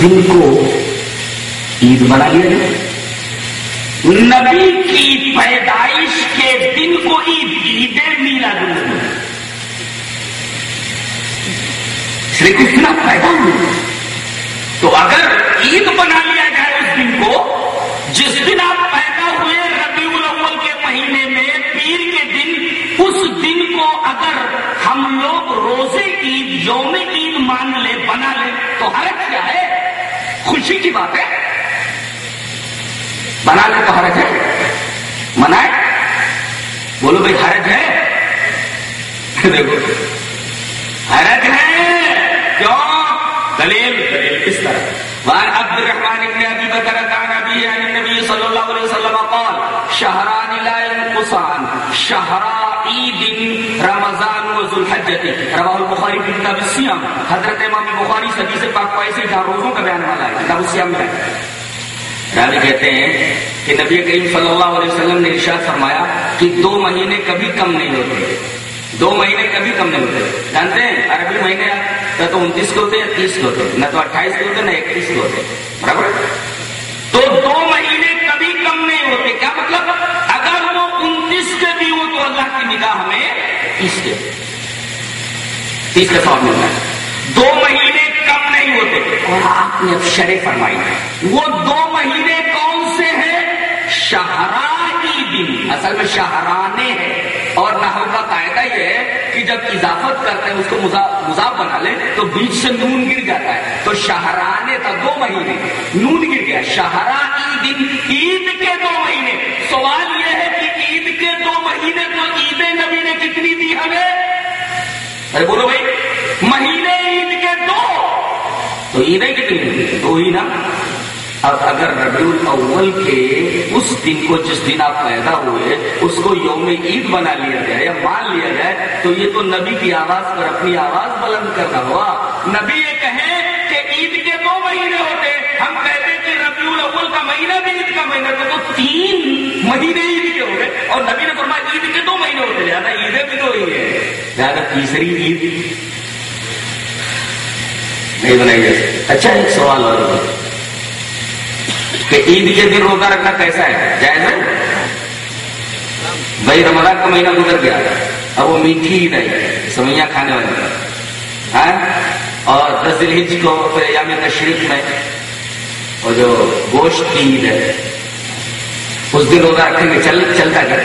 دن کو عید بنا لیا جائے نبی کی پیدائش کے دن کو عید عید میلاد النبی شری کرشن پیدا ہوئے تو اگر عید بنا لیا جائے اس دن کو، جس دن آپ پیدا ہوئے ربیع الاول کے مہینے میں، پیر کے دن، اس دن کو اگر ہم لوگ روزے عید یوم عید مان لے بنا لے تو حرج کیا ہے خوشی کی بات ہے۔ بنا لے تو حرج ہے۔ منائے۔ بولو بھائی، حرج ہے۔ دیکھو۔ حرج ہے۔ کیوں؟ دلیل دلیل کس طرح؟ وعن عبد الرحمن بن ابي بكر عن ابي عن النبي صلى الله عليه وسلم قال شهران لا ينقصان شهر عيد رمضان وذو الحجة رواه البخاري في كتاب الصيام حضرت امام بخاری حدیث پاک پائے جہاں روزوں کا بیان والا ہے، کتاب الصيام میں۔ راوی کہتے ہیں کہ نبی کریم صلی اللہ علیہ وسلم نے ارشاد فرمایا کہ دو مہینے کبھی کم نہیں ہوتے۔ دو مہینے کبھی کم نہیں ہوتے۔ جانتے ہیں؟ عربی مہینے نہ تو انتیس کے ہوتے یا تیس کے ہوتے، نہ تو اٹھائیس کے ہوتے، نہ اکتیس کے ہوتے۔ برابر؟ تو دو مہینے کبھی کم نہیں ہوتے۔ کیا مطلب؟ انتیس کے بھی ہو تو اللہ کی نگاہ میں تیس کے تیس کا سواب ملتا ہے۔ دو مہینے کم نہیں ہوتے۔ اور آپ نے شرح فرمائی۔ وہ دو مہینے کون سے ہیں؟ شہرائی دن۔ اصل میں شہرانے ہیں۔ اور نحو کا قاعدہ یہ ہے کہ جب اضافت کرتے ہیں، اس کو مضاف بنا لیں، تو بیچ سے نون گر جاتا ہے۔ تو شہرانے تھا دو مہینے۔ نون گر گیا۔ شہرا دن، عید کے دو مہینے۔ سوال یہ ہے کہ عید کے دو مہینے تو عید نبی نے کتنی دی ہمیں؟ ارے بولو بھائی، مہینے عید کے دو! تو عیدیں کتنی ہوئی دو ہی نا؟ اب اگر ربیع الاول کے اس دن کو جس دن آپ پیدا ہوئے، اس کو یوم عید بنا لیا جائے یا مان لیا جائے، تو یہ تو نبی کی آواز پر اپنی آواز بلند کرنا ہوا۔ نبی یہ کہیں کہ عید کے دو مہینے ہوتے، ہم کہتے کہ کا مہینہ بھی عید کا مہینہ تھا تو تین مہینے عید کے ہو گئے۔ اور نبی نے فرمایا، عید کے دو مہینے ہوتے زیادہ عیدیں بھی دو ہی ہے زیادہ تیسری عید۔ نہیں بنائی جائے اچھا ایک سوال اور۔ کہ عید کے دن روزہ رکھنا کیسا ہے؟ جائز ہے؟ بھائی، رمضان کا مہینہ گزر گیا۔ اب وہ میٹھی عید ہے سوئیاں کھانے والی ہاں؟ اور دس دل ہج کو پھر ایام تشریف میں اور جو گوشت کی عید ہے، اس دن روزہ رکھیں گے چل چلتا کیا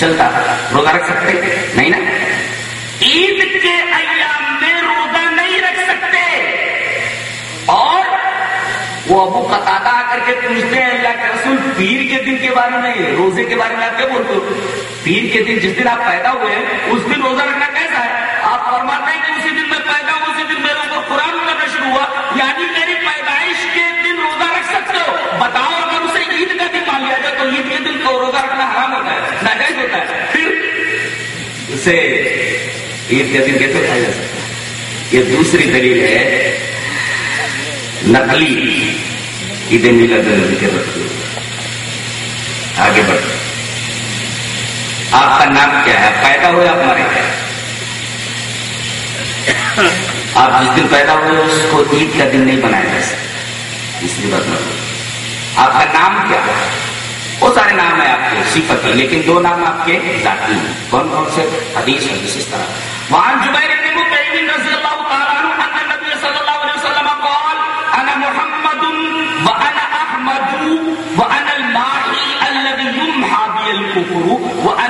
چلتا روزہ رکھ سکتے؟ نہیں نا؟ عید کے ایام میں روزہ نہیں رکھ سکتے۔ اور وہ ابو قطع آ کر کے پوچھتے ہیں، اللہ کے رسول، پیر کے دن کے بارے میں، روزے کے بارے میں آپ کیا بولتے ہو؟ پیر کے دن جس دن آپ پیدا ہوئے، اس دن روزہ رکھنا کیسا ہے؟ آپ فرماتے ہیں کہ اسی دن میں پیدا ہوں، اسی دن میرے اوپر قرآن کرنا شروع ہوا یعنی میری پیدائش کے دن روزہ رکھ سکتے ہو بتاؤ اگر اسے عید کا دن مان لیا جائے تو عید کے دن کو روزہ رکھنا حرام ہوتا ہے ناجائز ہوتا ہے۔ پھر اسے عید کے دن کیسے کھایا جا سکتا ہے؟ یہ دوسری دلیل ہے نقلی۔ عید میلاد النبی رکھتے آگے بڑھ آپ کا نام کیا ہے؟ پیدا ہوئے آپ مارے۔ آپ جس دن پیدا ہوئے اس کو عید کا دن نہیں بنایا جا سکتا۔ اس لیے بات۔ آپ کا نام کیا ہے؟ وہ سارے نام ہیں آپ کے صفتی لیکن دو نام آپ کے ذاتی ہیں۔ کون کون سے؟ حدیث ہے اس طرح۔ وہاں جبیر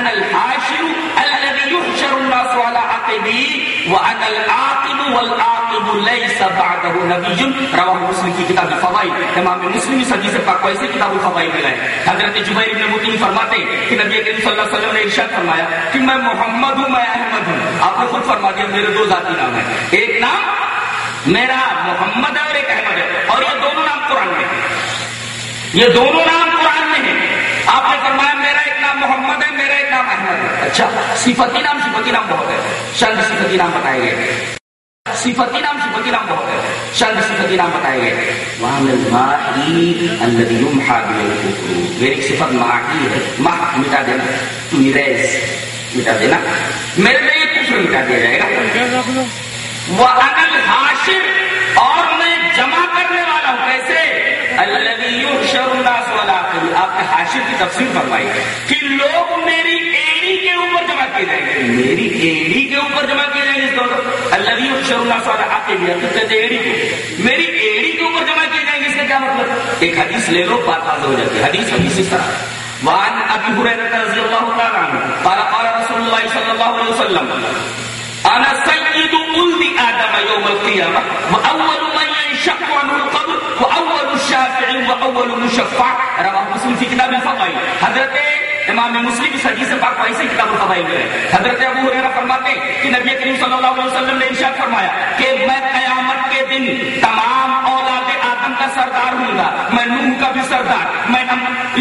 اللہ الذي يحشر الناس على عقبي العاقل بعده نبی رواہ مسلم کی کتاب الفضائل. امام مسلم اس حدیث پاک کو ایسے کتاب الفضائل میں لائے حضرت جبیر ابن مطعم فرماتے ہیں کہ نبی کریم صلی اللہ علیہ وسلم نے ارشاد فرمایا کہ میں محمد ہوں، میں احمد ہوں۔ آپ نے خود فرما دیا، میرے دو ذاتی نام ہیں۔ ایک نام میرا محمد ہے اور ایک احمد ہے۔ اور یہ دونوں نام قرآن میں ہیں۔ یہ دونوں نام قرآن میں ہیں۔ آپ نے فرمایا میرا ایک نام محمد ہے، میرا ایک نام احمد ہے۔ اچھا صفتی نام صفتی نام بہت ہے۔ چند صفتی نام بتائے گئے صفتی نام صفتی نام بہت ہے۔ چند صفتی نام بتائے گئے۔ وہاں المائی الذي يمحى میری صفت ماہی ہے۔ ماہ مٹا دینا۔ تو اریز مٹا دینا۔ میرے لیے کچھ مٹا دیا جائے گا۔ وہ انل حاشر اور آپ نے حاشر کی تفسیر فرمائی کہ لوگ میری ایڑی کے اوپر جمع کیے جائیں گے۔ میری ایڑی کے اوپر جمع کیے جائیں گے اس دور الذي يحشر الناس ولا اقل کہتے ایڑی کو میری ایڑی کے اوپر جمع کیے جائیں گے، اس کا کیا مطلب؟ ایک حدیث لے لو، بات واضح ہو جاتی ہے۔ حدیث حدیث اس طرح۔ وعن ابي هريره رضي الله تعالى عنه قال قال رسول الله صلى الله عليه وسلم انا سيد ولد ادم يوم القيامه واول من ينشق عنه القبر واول الشافع واول المشفع. رواه مسلم في كتاب الفضائل. حضرت امام مسلم اس حدیث پاک کو ایسے کتاب الفضائل. میں ہے حضرت ابو ہریرہ فرماتے ہیں کہ نبی کریم صلی اللہ علیہ وسلم نے ارشاد فرمایا کہ میں قیامت کے دن تمام اولاد آدم کا سردار ہوں گا۔ میں نوح کا بھی سردار، میں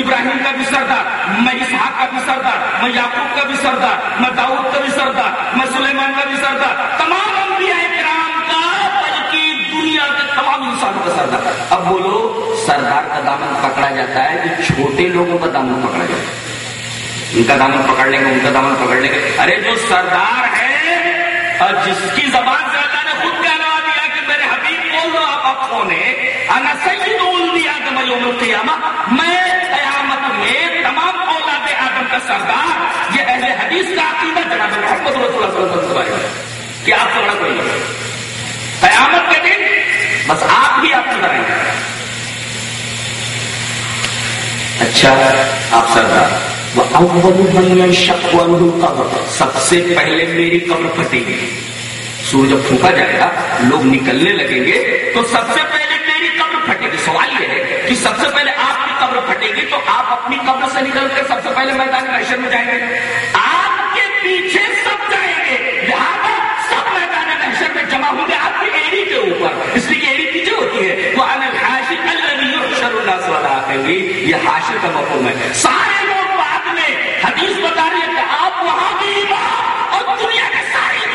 ابراہیم کا بھی سردار، میں اسحاق کا بھی سردار، میں یعقوب کا بھی سردار، میں داؤد کا بھی سردار سلیمان کا بھی سردار، تمام انبیاء کرام کا بلکہ دنیا کے تمام انسانوں کا سردار۔ اب بولو سردار کا دامن پکڑا جاتا ہے کہ چھوٹے لوگوں کا دامن پکڑا جاتا ہے۔ ان کا دامن پکڑ لیں گے ان کا دامن پکڑ لیں گے ارے، جو سردار ہے، اور جس کی زبان سے اللہ نے خود کہنا دیا کہ میرے حبیب بول دو، آپ آپ کون ہے انا سید ولد آدم یوم القیامہ، میں قیامت میں تمام اولاد آدم کا سردار حدیث کا عقیدہ جناب محمد رسول اللہ صلی اللہ علیہ وسلم کہ آپ سے بڑا کوئی نہیں قیامت کے دن بس آپ ہی آپ نظر آئیں گے اچھا آپ سردار سب سے پہلے میری قبر پھٹے گی سورج جب پھونکا جائے گا، لوگ نکلنے لگیں گے، تو سب سے پہلے میری قبر پھٹے گی سوال یہ ہے کہ سب سے پہلے آپ کی قبر پھٹے گی تو آپ اپنی قبر سے نکل کر سب سے پہلے میدان محشر میں جائیں گے۔ آپ پیچھے سب جائیں گے۔ لہٰذا سب میدان محشر میں جمع ہوں گے۔ آپ کی ایڑی کے اوپر۔ اس لیے کہ ایڑی پیچھے ہوتی ہے، وہ الحاشر الذی یحشر الناس ولا گی یہ حاشر کا مفہوم ہے۔ سارے لوگ بعد میں حدیث بتا رہی ہے کہ آپ وہاں بھی اور دنیا کے سارے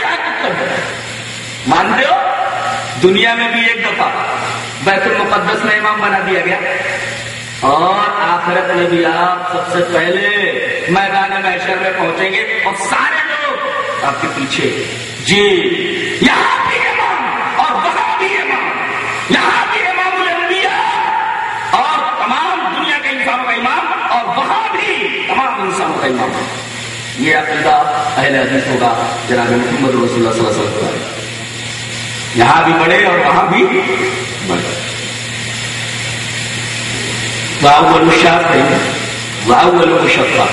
مانتے ہو؟ دنیا میں بھی ایک دفعہ بیت المقدس میں امام بنا دیا گیا۔ اور آخرت میں بھی آپ سب سے پہلے میدان محشر میں پہنچیں گے اور سارے لوگ آپ کے پیچھے جی یہاں بھی امام اور وہاں بھی امام، یہاں بھی امام الانبیاء اور تمام دنیا کے انسانوں کا امام اور وہاں بھی تمام انسانوں کا امام۔ یہ عقیدہ اہل حدیث ہوگا جناب محمد رسول اللہ صلی اللہ علیہ وسلم یہاں بھی بڑے اور وہاں بھی بڑے واول شافع واول مشفع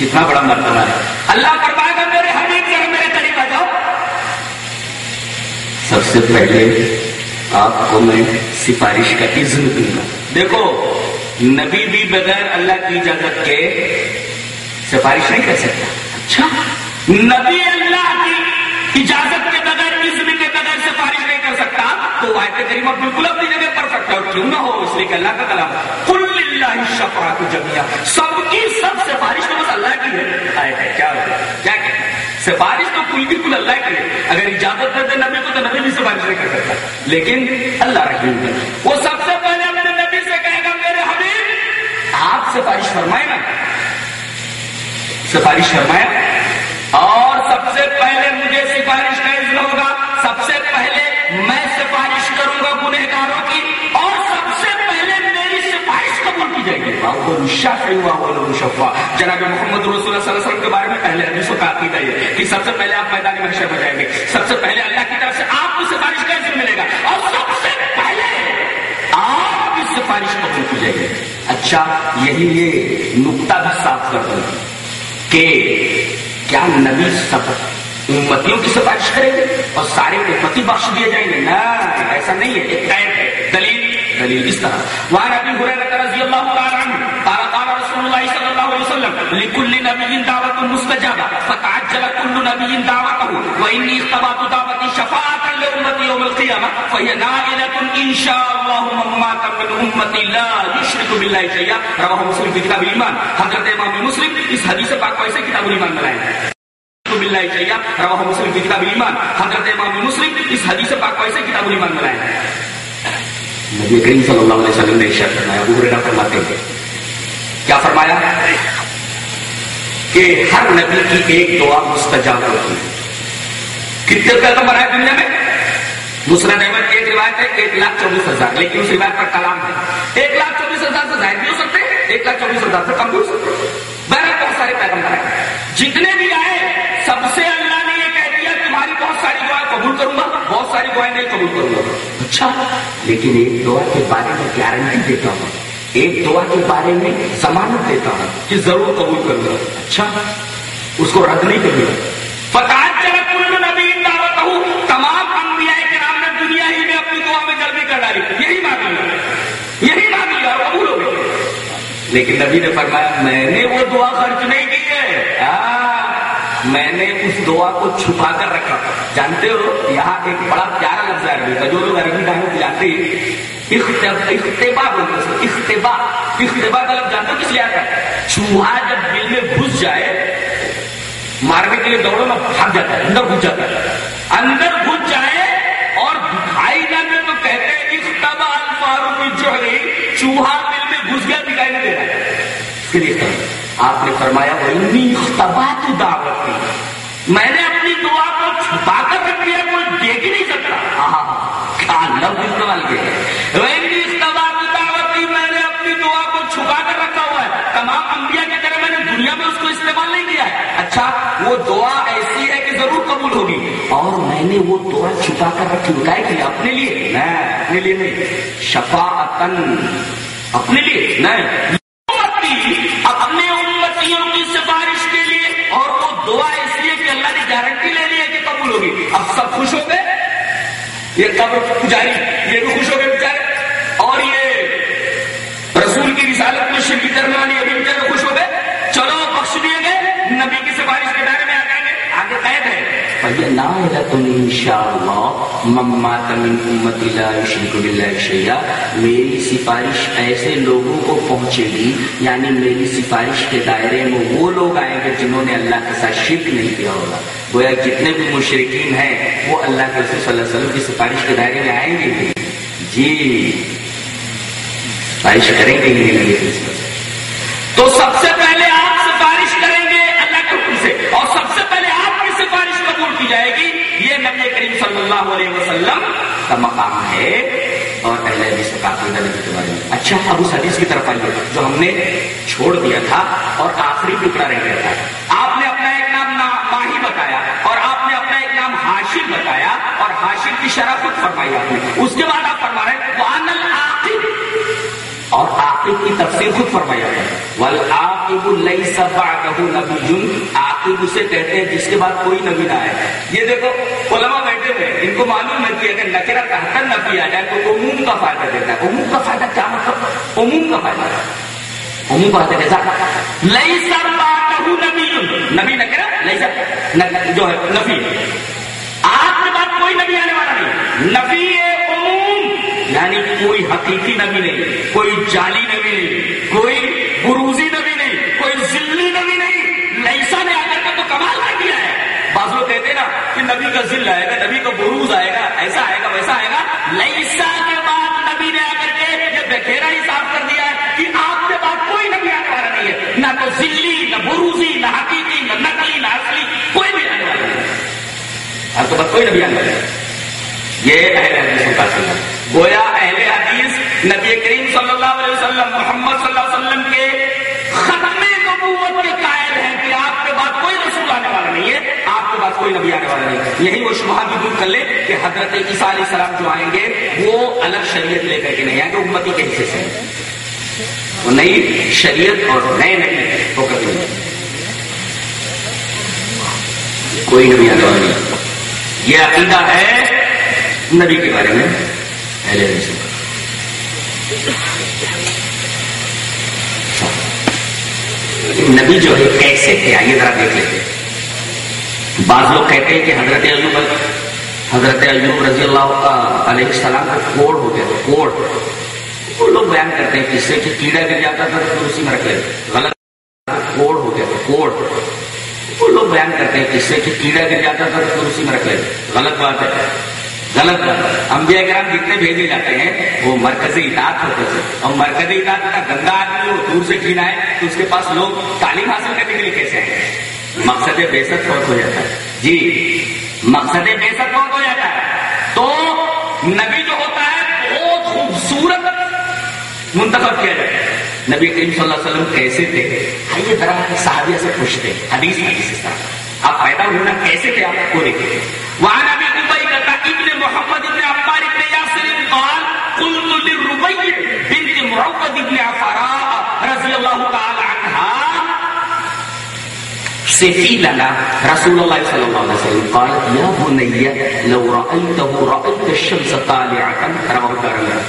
کتنا بڑا مرتبہ ہے۔ اللہ فرمائے گا، میرے حبیب ذرا میرے قریب آ جاؤ۔ سب سے پہلے آپ کو میں سفارش کا اذن دوں گا۔ دیکھو، نبی بھی بغیر اللہ کی اجازت کے سفارش نہیں کر سکتا۔ اچھا۔ نبی اللہ کی اجازت کے بغیر اذن کے بغیر سفارش نہیں کر سکتا۔ تو آیت کریمہ بالکل اپنی جگہ پڑھ سکتا اور کیوں نہ ہو؟ اس لیے کہ اللہ کا کلام کل اللہ شفاعت جميعا سب کی سب سفارش تو بس اللہ کی ہے۔ آیت ہے کیا ہے کیا کہ سفارش تو کل کی کل اللہ کی ہے۔ اگر اجازت دے دے نبی کو تو نبی بھی سفارش نہیں کر سکتا۔ لیکن اللہ رحیم ہے وہ سب سے پہلے میرے نبی سے کہے گا، میرے حبیب، آپ سفارش فرمائے نا۔ سفارش فرمائے اور سب سے پہلے مجھے سفارش کا اذن ہوگا۔ سب سے پہلے میں سفارش کروں گا گنہگاروں کی۔ سفارش قبول کی جائے گی جناب محمد رسول اللہ صلی اللہ علیہ وسلم کے بارے میں پہلے حدیثوں کا عقیدہ یہ کہ سب سے پہلے آپ میدان محشر میں جائیں گے۔ سب سے پہلے اللہ کی طرف سے آپ کو سفارش کا ملے گا۔ اور سب سے پہلے آپ کی سفارش قبول کی جائے گی اچھا یہی یہ نقطہ بھی صاف کر دوں کہ کیا نبی سب امتیوں کی سفارش کریں گے اور سارے امتی بخش دیے جائیں گے؟ نہ ایسا نہیں ہے۔ ایک قید ہے۔ دلیل اس طرح وہاں نبی ہریرہ رضی اللہ تعالی عنہ قال قال رسول اللہ صلی اللہ علیہ وسلم، لكل نبي دعوت مستجابہ فتعجل كل نبي دعوته واني اختبأت دعوتي شفاعة لامتي يوم القيامة، فهي نائلة ان شاء الله من مات من امتي لا يشرك بالله شيئا. رواه مسلم في كتاب الايمان حضرت امام مسلم، اس حدیث پاک کو ایسے کتاب الایمان میں لائے باللہ چاہیے روا مسلم کی کتاب ایمان حضرت امام مسلم، اس حدیث پاک کو ایسے کتاب ایمان میں لائے نبی کریم صلی اللہ علیہ وسلم نے ارشاد فرمایا ابو ہریرہ فرماتے ہیں کیا فرمایا کہ ہر نبی کی ایک دعا مستجاب ہوتی ہے کتنے پیغمبر ہے دنیا میں مسلم احمد کی ایک روایت ہے ایک لاکھ چوبیس ہزار لیکن اس روایت پر کلام ہے ایک لاکھ چوبیس ہزار سے زائد بھی ہو سکتے ہیں ایک لاکھ چوبیس ہزار سے کم بھی ہو سکتے ہیں بہرحال بہت سارے پیغمبر ہیں جتنے بھی آئے سب سے اللہ نے یہ کہہ دیا تمہاری بہت ساری دعائیں قبول کروں گا بہت ساری دعائیں نہیں قبول کروں گا اچھا لیکن ایک دعا کے بارے میں گارنٹی دیتا ہوں۔ ایک دعا کے بارے میں ضمانت دیتا ہوں کہ ضرور قبول کروں گا اچھا اس کو رد نہیں کروں گا پتا چلا کل نبی دعوت ہوں تمام انبیاء کے نے دنیا ہی میں اپنی دعا میں جلدی کر ڈالی۔ یہی مانگ لیا یہی مانگ لیا اور قبول ہو گئی۔ لیکن نبی نے فرمایا، میں نے وہ دعا خرچ نہیں میں نے اس دعا کو چھپا کر رکھا۔ جانتے ہو، یہاں ایک بڑا پیارا لفظ ہے۔ عربی کا جو لوگ عربی ڈائنگ کو جانتے ہیں اختبا بولتے ہیں اختبا اختبا کا لفظ جانتے ہو کس لیے آتا ہے چوہا جب دل میں گھس جائے، مارنے کے لیے دوڑو نا بھاگ جاتا ہے، اندر گھس جاتا ہے۔ اندر گھس جائے اور دکھائی نہ دے تو کہتے ہیں اختبا الفاروق جو ہے چوہا دل میں گھس گیا، دکھائی نہیں دے رہا ہے۔ اس کے لیے آپ نے فرمایا تو دعوت میں نے اپنی دعا کو چھپا کر رکھ دیا، کوئی دیکھ ہی نہیں سکتا۔ لفظ استعمال کیا دعوت کی میں نے اپنی دعا کو چھپا کر رکھا ہوا ہے۔ تمام انبیاء کی طرح میں نے دنیا میں اس کو استعمال نہیں کیا ہے۔ اچھا وہ دعا ایسی ہے کہ ضرور قبول ہوگی۔ اور میں نے وہ دعا چھپا کر رکھی ہے کہ اپنے لیے۔ نہیں اپنے لیے نہیں شفا اپنے لیے۔ نہیں اب سب خوش ہو گئے؟ یہ قبر پجاری، یہ بھی خوش ہو گئے بیچارے۔ اور یہ رسول کی رسالت میں شرکی کرنے والی ابھی بیچارے خوش ہو گئے۔ چلو بخش دیے گئے۔ نبی کی سفارش کے دائرے میں آ جائیں گے آگے قید ہے میری سفارش ایسے لوگوں کو پہنچے گی یعنی میری سفارش کے دائرے میں وہ لوگ آئیں گے جنہوں نے اللہ کے ساتھ شرک نہیں کیا ہوگا۔ گویا جتنے بھی مشرقین ہیں، وہ اللہ کے رسول صلی اللہ علیہ وسلم کی سفارش کے دائرے میں آئیں گے۔ جی۔ سفارش کریں گے تو سب سے پہلے آپ سفارش کریں گے اللہ کے حکم سے۔ اور سب سے پہلے آپ کی سفارش قبول کی جائے گی۔ یہ نبی کریم صلی اللہ علیہ وسلم کا مقام ہے۔ اور اہل حدیث کا نبی کے بارے میں اچھا اب اس حدیث کی طرف آئیے۔ جو ہم نے چھوڑ دیا تھا اور آخری ٹکڑا رہ گیا تھا آپ نے اپنا ایک نام ماہی بتایا اور آپ نے اپنا ایک نام ہاشم بتایا اور ہاشم کی شرافت فرمائی آپ نے۔ اس کے بعد آپ فرما رہے ہیں وان العاقب۔ اور عاقب کی تفسیر خود فرمایا ہے والعاقب لیس بعدہ نبی عاقب اسے کہتے ہیں جس کے بعد کوئی نبی نہ آئے۔ یہ دیکھو، علماء بیٹھے ہوئے ان کو معلوم ہے کہ اگر نکرہ کہتا نبی آ جائے تو عموم کا فائدہ دیتا ہے۔ عموم کا فائدہ کیا مطلب؟ عموم کا فائدہ۔ عموم کا فائدہ کیسا؟ لیس بعدہ نبی نبی نکرہ لیس جو ہے نبی بعد کوئی نبی آنے والا نہیں۔ نبی عموم یعنی کوئی حقیقی نبی نہیں، کوئی جعلی نبی نہیں، کوئی بروزی نبی نہیں، کوئی ذلی نبی نہیں۔ لیسا نے آ کر تو کمال کر دیا ہے۔ بعض لوگ کہتے ہیں نا کہ نبی کا ذل آئے گا، نبی کا بروز آئے گا، ایسا آئے گا، ویسا آئے گا۔ لیسا کے بعد نبی نے آ کر کے یہ بکھیرا ہی صاف کے بعد کوئی نبی آنے والا یہ اہل حدیث کا سننا گویا اہل حدیث نبی کریم صلی اللہ علیہ وسلم، محمد صلی اللہ علیہ وسلم کے ختم نبوت کے قائل ہیں کہ آپ کے بعد کوئی رسول آنے والا نہیں ہے۔ آپ کے بعد کوئی نبی آنے والا نہیں ہے۔ یہی وہ شبہ بھی دور کر لے کہ حضرت عیسیٰ علیہ السلام جو آئیں گے، وہ الگ شریعت لے کر کے نہیں آئیں گے، امتی کے حصے سے۔ وہ نئی شریعت اور نئے نئے ہو کر کوئی نبی آنے والا نہیں۔ یہ عقیدہ ہے نبی کے بارے میں۔ اہل نبی جو ہے کیسے تھے؟ آئیے ذرا دیکھ لیتے بعض لوگ کہتے ہیں کہ حضرت ایوب حضرت ایوب رضی اللہ کا علیہ السلام کا کوڑ ہو گیا تھا کوڑ۔ وہ لوگ بیان کرتے ہیں، کس سے؟ کہ کیڑا گر جاتا تھا تو اسی میں۔ رکھ لیتے غلط کوڑ ہو گیا تھا کوڑ۔ وہ لوگ بیان کرتے ہیں کس سے کہ کیڑا گر جاتا تھا تو اسی میں رکھ لیتے غلط بات ہے۔ غلط بات ہے۔ انبیاء کرام جتنے بھیجے جاتے ہیں، وہ مرکزی اطاعت ہوتے تھے۔ اور مرکزی اطاعت کا گندا آدمی وہ دور سے کھیلا ہے تو اس کے پاس لوگ تعلیم حاصل کرنے کے لیے کیسے آئے مقصد بےسک فوت ہو جاتا ہے۔ جی مقصد بےسک فوت ہو جاتا ہے۔ تو نبی جو ہوتا ہے، بہت خوبصورت منتخب کیا جاتا ہے۔ نبی کریم صلی اللہ علیہ وسلم کیسے تھے؟ آئیے ذرا صحابیہ سے پوچھتے ہیں، حدیث میں کسی آپ پیدا ہونا کیسے تھے؟ آپ کو دیکھیں وہاں نبی ابئی ابن محمد ابن عبار ابن یاسر قال، قلت للربيع بنت معوذ ابن عفراء رضی اللہ تعالی عنہا۔ سفي لنا رسول الله صلى الله عليه وسلم قال يا بني لو رأيته رأيت الشمس طالعة رواه الدارمي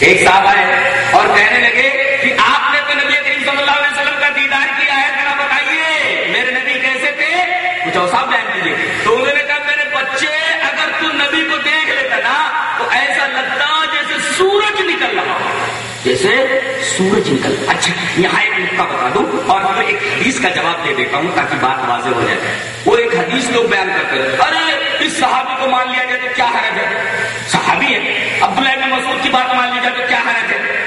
ایک صاحب آئے اور کہنے لگے کہ آپ نے تو نبی کریم صلی اللہ علیہ وسلم کا دیدار کیا ہے ذرا بتائیے؟ میرے نبی کیسے تھے؟ کچھ اور صاحب بیان کیجیے۔ تو انہوں نے کہا، میرے بچے، اگر تو نبی کو دیکھ لیتا نا، تو ایسا لگتا جیسے سورج نکل رہا ہو۔ جیسے سورج نکل اچھا یہاں ایک نقطہ بتا دوں اور میں ایک حدیث کا جواب دے دیتا ہوں تاکہ بات واضح ہو جائے۔ وہ ایک حدیث لوگ بیان کرتے ہیں ارے، اس صحابی کو مان لیا جائے تو کیا حرج ہے؟ صحابی ہے عبداللہ ابن مسعود کی بات مان لی جائے تو کیا حرج ہے؟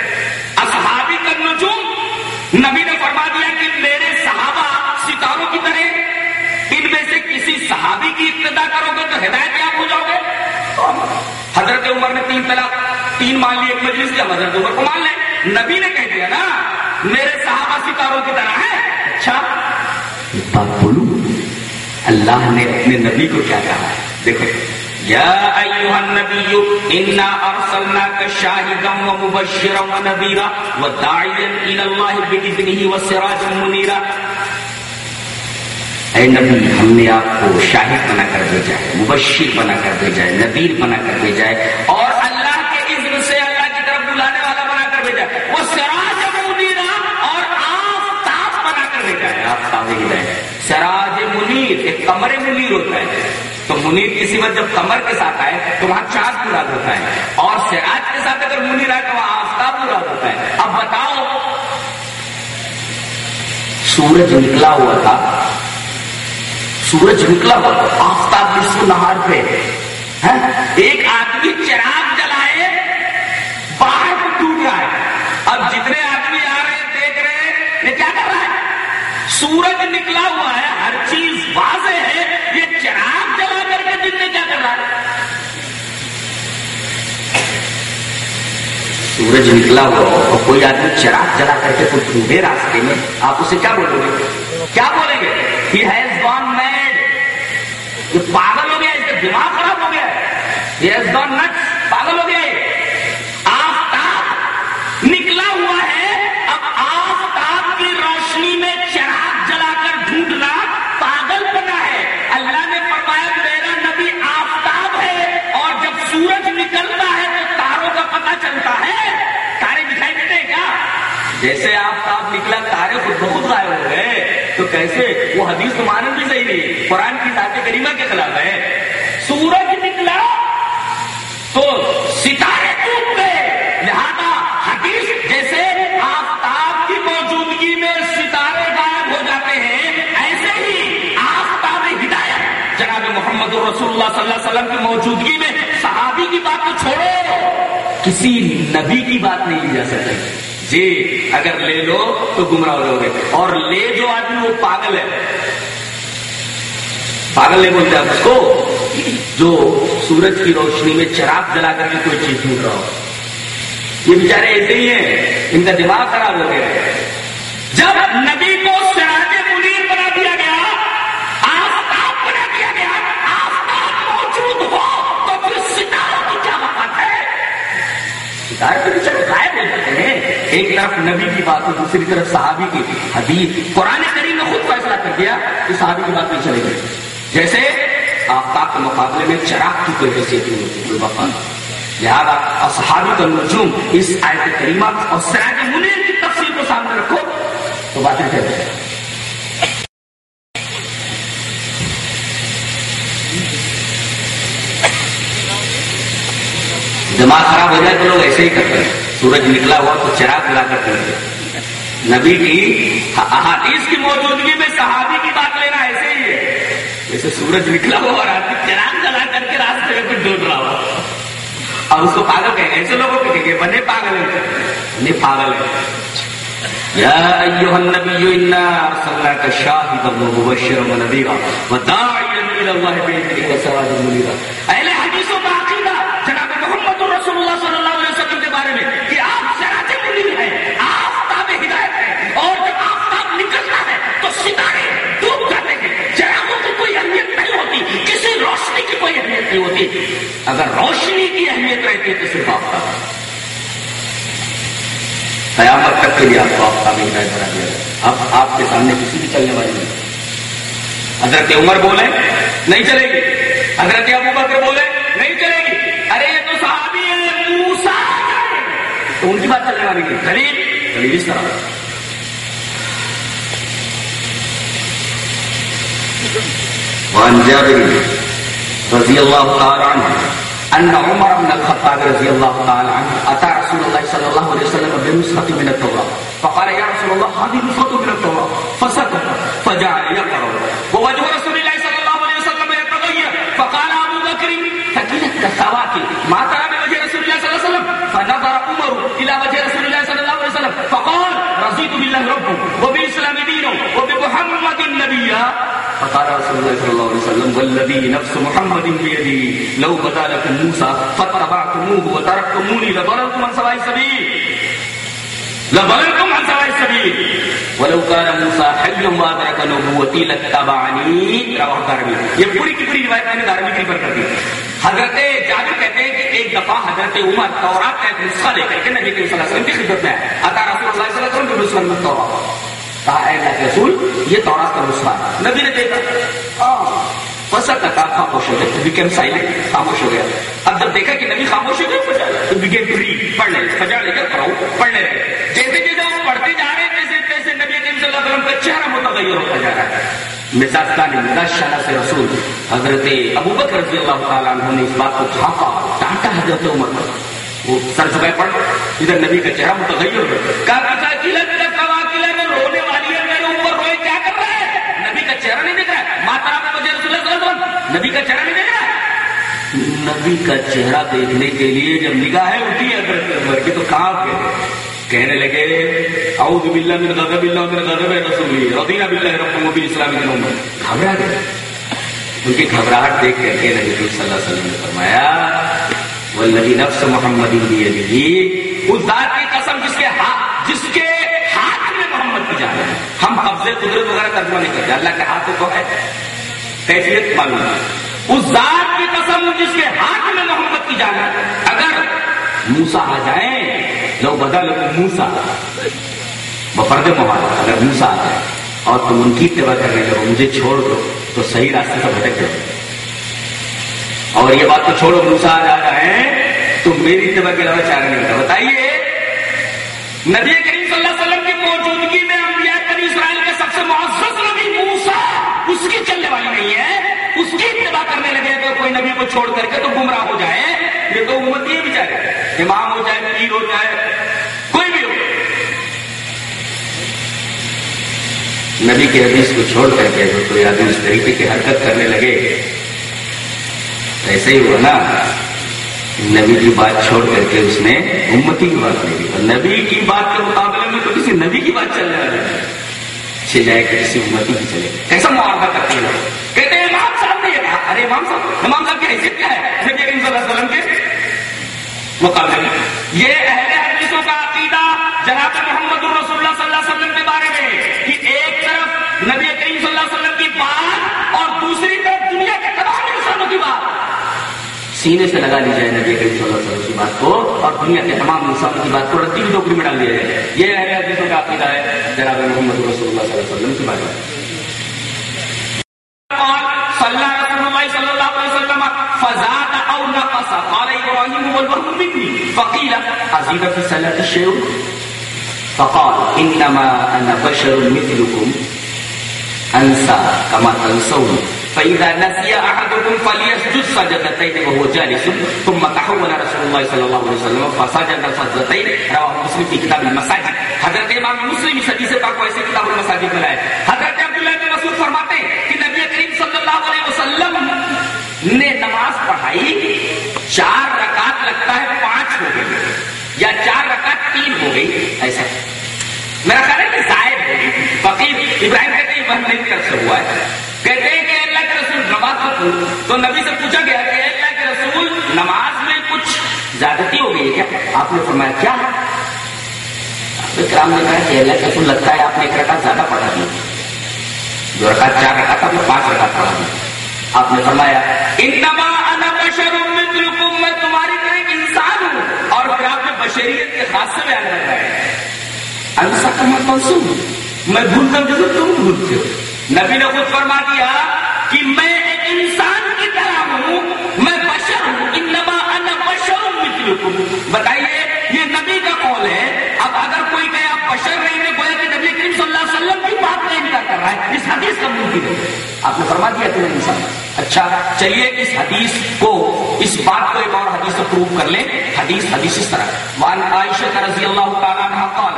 صحابی کی ابتدا کرو گے تو ہدایت یاب ہو جاؤ گے۔ حضرت عمر نے تین طلاق، تین مان لی، ایک مجلس کیا حضرت عمر کو مان لیں نبی نے کہہ دیا نا، میرے صحابہ ستاروں کی طرح ہے اچھا بات بولوں اللہ نے اپنے نبی کو کیا کہا ہے؟ دیکھو، یا ایوہ النبی انا ارسلناک شاہدا و مبشرا و نذیرا و داعیا الى اللہ باذنہ و سراجا منیرا۔ اے نبی، ہم نے آپ کو شاہد بنا کر بھیجا ہے، مبشر بنا کر بھیجا ہے نذیر بنا کر بھیجا ہے، اور اللہ کے اذن سے اللہ کی طرف بلانے والا بنا کر بھیجا ہے۔ وہ سراج منیرا اور آفتاب بنا کر بھیجا ہے۔ آفتاب ہدایت سراج منیر، ایک کمر منیر ہوتا ہے۔ تو منیر کی صفت جب کمر کے ساتھ آئے تو وہاں چاند مراد ہوتا ہے۔ اور سراج کے ساتھ اگر منیر آئے تو وہاں آفتاب مراد ہوتا ہے۔ اب بتاؤ، سورج نکلا ہوا تھا۔ سورج نکلا ہوا آفتاب نصف نہار پہ ہاں؟ ایک آدمی چراغ جلائے، باہر کو ٹوٹ رہا ہے۔ اب جتنے آدمی آ رہے ہیں، دیکھ رہے ہیں، یہ کیا کر رہا ہے؟ سورج نکلا ہوا ہے، ہر چیز واضح ہے، یہ چراغ جلا کر کے دن میں کیا کر رہا ہے؟ سورج نکلا ہوا اور کوئی آدمی چراغ جلا کر کے کوئی ڈھونڈے راستے میں، آپ اسے کیا بولو گے؟ کیا بولیں گے؟ ہی ہیز گون میڈ یہ پاگل ہو گیا، اس کا دماغ خراب ہو گیا۔ ہی ہیز گون نٹ پاگل ہو گیا آفتاب نکلا ہوا ہے۔ اب آفتاب کی روشنی میں چراغ جلا کر ڈھونڈنا پاگل بنا ہے۔ اللہ نے فرمایا، میرا نبی آفتاب ہے اور جب سورج نکلتا ہے تو تاروں کا پتہ چلتا ہے۔ تارے دکھائی دیتے ہیں کیا؟ جیسے آفتاب نکلا، تارے خود بہت غائب ہو گئے۔ تو کیسے؟ وہ حدیث تو مانن بھی صحیح نہیں قرآن کی ذات کریمہ کے خلاف ہے۔ سورج نکلا تو ستارے ٹوٹ گئے۔ لہذا حدیث جیسے آفتاب کی موجودگی میں ستارے غائب ہو جاتے ہیں، ایسے ہی آفتاب ہدایت۔ جناب محمد رسول اللہ صلی اللہ علیہ وسلم کی موجودگی میں صحابی کی بات تو چھوڑو۔ کسی نبی کی بات نہیں لی جا سکتی۔ جی اگر لے لو تو گمراہ ہو گے۔ اور لے جو آدمی وہ پاگل ہے۔ پاگل نہیں بولتے آپ اس کو جو سورج کی روشنی میں چراغ جلا کر کے کوئی چیز ڈھونڈ رہا ہو۔ یہ بیچارے ایسے ہی ہیں، ان کا دماغ خراب ہو گیا جب نبی کو سارے تو بچے غائب ہو جاتے ہیں۔ ایک طرف نبی کی بات اور دوسری طرف صحابی کی حدیث۔ قرآن کریم نے خود فیصلہ کر دیا کہ صحابی کی بات نہیں چلے گی۔ جیسے آفتاب کے مقابلے میں چراغ کی کوئی حیثیت نہیں ہوتی، کوئی وفات لہٰذا اصحابی کا نجوم اس آیت کریمہ اور سراج منیر کی تفصیل کو سامنے رکھو تو باتیں کہتے ہیں۔ دماغ خراب ہو جائے تو لوگ ایسے ہی کرتے ہیں۔ سورج نکلا ہوا تو چراغ لا کر کرتے نبی کی احادیث کی موجودگی میں صحابی کی بات لینا ایسے ہی ہے۔ جیسے سورج نکلا ہوا اور آدمی چراغ جلا کر کے راستے میں کچھ ڈھونڈ رہا ہوا۔ اور اس کو پاگل کہیں ایسے لوگوں کو کہیں گے بنے پاگل ہیں۔ پاگل ہیں۔ يا أيها النبي إنا أرسلناك شاهدا ومبشرا ونذيرا وداعيا إلى الله بإذنه وسراجا منيرا أهل حديث وعقيدة جناب محمد رسول الله صلى الله عليه وسلم کے بارے میں کہ آپ سراج منیر ہیں آفتاب ہدایت ہیں اور جب آفتاب نکلتا ہے تو ستارے ڈوب جاتے ہیں چراغوں کی کوئی اہمیت نہیں ہوتی کسی روشنی کی کوئی اہمیت نہیں ہوتی اگر روشنی کی اہمیت رہتی ہے تو صرف آفتاب قیامت تک کے لیے آپ کو آفتاب ہدایت بنا دیا اب آپ کے سامنے کسی بھی چلنے والی نہیں حضرت عمر بولے نہیں چلے گی حضرت ابو بکر بولے نہیں چلے گی ارے یہ تو صحابی ہے موسیٰ تو ان کی بات چلنے والی نہیں دلیل دلیل اس طرح وعن جابر رضي الله تعالى عنه أن عمر بن الخطاب رضي الله تعالى عنه أتى رسول الله صلى الله عليه وسلم بنسخة من التوراة. فقال، يا رسول الله، هذه نسخة من التوراة. فسكت، فجاء يقرأ. ووجه رسول الله صلى الله عليه وسلم يتغير. فقال أبو بكر ثقيلة كالسواكي ما ترى بوجه رسول الله صلى الله عليه وسلم فنظر عمر إلى وجه رسول الله صلى الله عليه وسلم فقال رضيت بالله ربه وبالإسلام دينه. وبمحمد نبيا فقال رسول الله صلى الله عليه وسلم، والذي نفس محمد بيده. لو بدا لكم موسى فاتبعتموه وتركتموني لضللتم عن سواء السبيل. لضللتم عن سواء السبيل. ولو كان موسى حيا ما وادرك نبوتي لاتبعني رواه الدارمي. یہ پوری کی پوری روایت میں نے دارمی کی پر کر دی حضرت جابر کہتے ہیں کہ ایک دفعہ حضرت عمر تورات کا ایک نسخہ لے کر کے نبی کریم صلی اللہ علیہ وسلم کی خدمت میں آئے۔ عطا رسول اللہ صلی اللہ علیہ وسلم کے نسخہ میں تورات۔ کہا، اے اللہ کے رسول، یہ تورات کا نسخہ ہے۔ نبی نے دیکھا۔ فسا کا خاموش ہو گیا۔ بیکم سائلنٹ خاموش ہو گیا۔ اب جب دیکھا کہ نبی خاموش ہو گیا، تو بگین ٹو پڑھ لے فجا لے کر پڑھو پڑھنے رہے جیسے جیسے وہ پڑھتے جا رہے ہیں جیسے جیسے نبی کریم صلی اللہ علیہ وسلم کا چہرہ متغیر ہوتا جا رہا ہے۔ مزاج کا مزاج شالا سے رسول حضرت ابو بکر رضی اللہ تعالیٰ عنہ نے اس بات کو کھاپا ڈانٹا حضرت عمر کو وہ سر جگہ پڑھ ادھر نبی کا چہرہ متغیر ہو گیا۔ کہا کہ قلت کا کوا میں رونے والی ہے، میرے اوپر روئے، کیا کر رہا ہے نبی کا چہرہ نہیں دیکھ رہا ہے۔ ماترا میں وجہ رسول اللہ صلی اللہ علیہ وسلم۔ نبی کا چہرہ نہیں دیکھ رہا ہے۔ نبی کا چہرہ دیکھنے کے لیے جب نگاہیں اٹھی حضرت عمر کی تو کہاں گئے؟ کہنے لگے، اعوذ باللہ من غضب، اللہ من غضب رسولی رضینا باللہ رب و بالاسلام دین امت گھبرا گئے ان کی گھبراہٹ دیکھ کر کے نبی صلی اللہ علیہ وسلم نے فرمایا والذی نفس محمد بیدہ اس ذات کی قسم جس کے ہاتھ جس کے ہاتھ میں محمد کی جان ہے۔ ہم قبضے، قدرت وغیرہ ترجمہ نہیں کرتے، اللہ کے ہاتھ تو ہے۔ کیفیت معلوم ہے۔ اس ذات کی قسم جس کے ہاتھ میں محمد کی جان ہے۔ اگر موسا آ جائیں لو بدل موسا بفرد محال، اگر موسا آ جائے اور تم ان کی اتباع کرنے لگو، مجھے چھوڑ دو، تو صحیح راستے سے بھٹک جاؤ۔ اور یہ بات تو چھوڑو موسا آ جا رہا ہے تو میری اتباع کے علاوہ چارہ نہیں ہوتا۔ بتائیے، نبی کریم صلی اللہ علیہ وسلم کی موجودگی میں انبیاء بنی اسرائیل کے سب سے معزز نبی موسا اس کی چلنے والی نہیں ہے۔ اس کی اتباع کرنے لگے تو کوئی نبی کو چھوڑ کر کے تو گمراہ ہو جائے، یہ تو امت ہی امام ہو جائے، پیر ہو جائے، کوئی بھی ہو۔ نبی کی حدیث کو چھوڑ کر کے اگر کوئی آدمی اس طریقے کی حرکت کرنے لگے، ایسے ہی ہوا نا، نبی کی بات چھوڑ کر کے اس نے امتی کی بات نہیں کی۔ نبی کی بات کے مقابلے میں تو کسی نبی کی بات چلنے والی چھ جائے کہ کسی امتی کی چلے۔ کیسا معاہدہ کرتے ہیں کہتے ہیں امام صاحب نے یہ کہا ارے امام صاحب امام صاحب کی حیثیت کیا ہے؟ نبی کریم صلی اللہ علیہ وسلم کے مقابلے میں۔ یہ اہل حدیثوں کا عقیدہ جناب محمد الرسول اللہ صلی اللہ علیہ وسلم کے بارے میں کہ ایک طرف نبی کریم صلی اللہ علیہ وسلم کی بات اور دوسری طرف دنیا کے تمام انسانوں کی بات۔ سینے سے لگا لی جائے نبی کریم صلی اللہ علیہ وسلم کی بات کو اور دنیا کے تمام انسان کی بات کو رتی کی ٹوکری میں ڈال دیا جائے یہ ہے حدیثوں کا عقیدہ ہے جناب محمد رسول اللہ صلی اللہ علیہ وسلم کی بات ہے صلى وسلم، فزاد او نقص. قال ابراهيم والوهم مني فقيل ازيد في الصلاه شيء فقال، انما انا بشر مثلكم انسى كما تنسون. فاذا نسي احدكم فليسجد سجدتين وهو جالس. ثم تحول رسول الله صلى الله عليه وسلم فسجد سجدتين رواه مسلم في كتاب المساجد. حضرت امام مسلم اس حدیث پاک کو ایسے کتاب المساجد میں لائے. حضرت عبداللہ بن مسعود فرماتے ہیں کہ نبی کریم صلی اللہ علیہ وسلم نے نماز پڑھائی چار رکعت لگتا ہے، پانچ ہو گئی یا چار رکعت تین ہو گئی، ایسا میرا خیال ہے کہ زائد ہو گئی۔ فقیر ابراہیم کہتے ہیں وہ نہیں کر سے ہوا ہے۔ کہتے ہیں کہ اللہ کے رسول نماز پڑھو۔ تو نبی سے پوچھا گیا کہ اللہ کے رسول نماز میں کچھ زیادتی ہو گئی ہے کیا؟ آپ نے فرمایا، کیا؟ کرام نے کہا کہ اللہ کے رسول لگتا ہے، آپ نے ایک رکعت زیادہ پڑھا دی۔ جو رکعت، چار رکعت، آپ نے پانچ رکعت پڑھا دی۔ آپ نے فرمایا، انما انا بشر مثلکم میں تمہاری طرح ایک انسان ہوں. اور پھر آپ نے بشریت کے خاص سے بیان کرتا ہے انسا کما میں بھولتا ہوں جب تم بھولتے ہو۔ نبی نے خود فرما دیا کہ میں ایک انسان کی طرح ہوں، میں بشر ہوں۔ انما انا بشر مثلکم بتائیے، یہ نبی کا قول ہے؟ اب اگر کوئی کہے آپ بشر نہیں میں گویا کہ نبی کریم صلی اللہ علیہ وسلم کی بات نہیں انکار کر رہا ہے، اس حدیث کا ممکن ہے۔ آپ نے فرما دیا تم انسان۔ اچھا چلیے اس حدیث کو، اس بات کو ایک اور حدیث سے پروو کر لیں۔ حدیث حدیث اس طرح۔ وان عائشہ رضی اللہ تعالی عنہ قال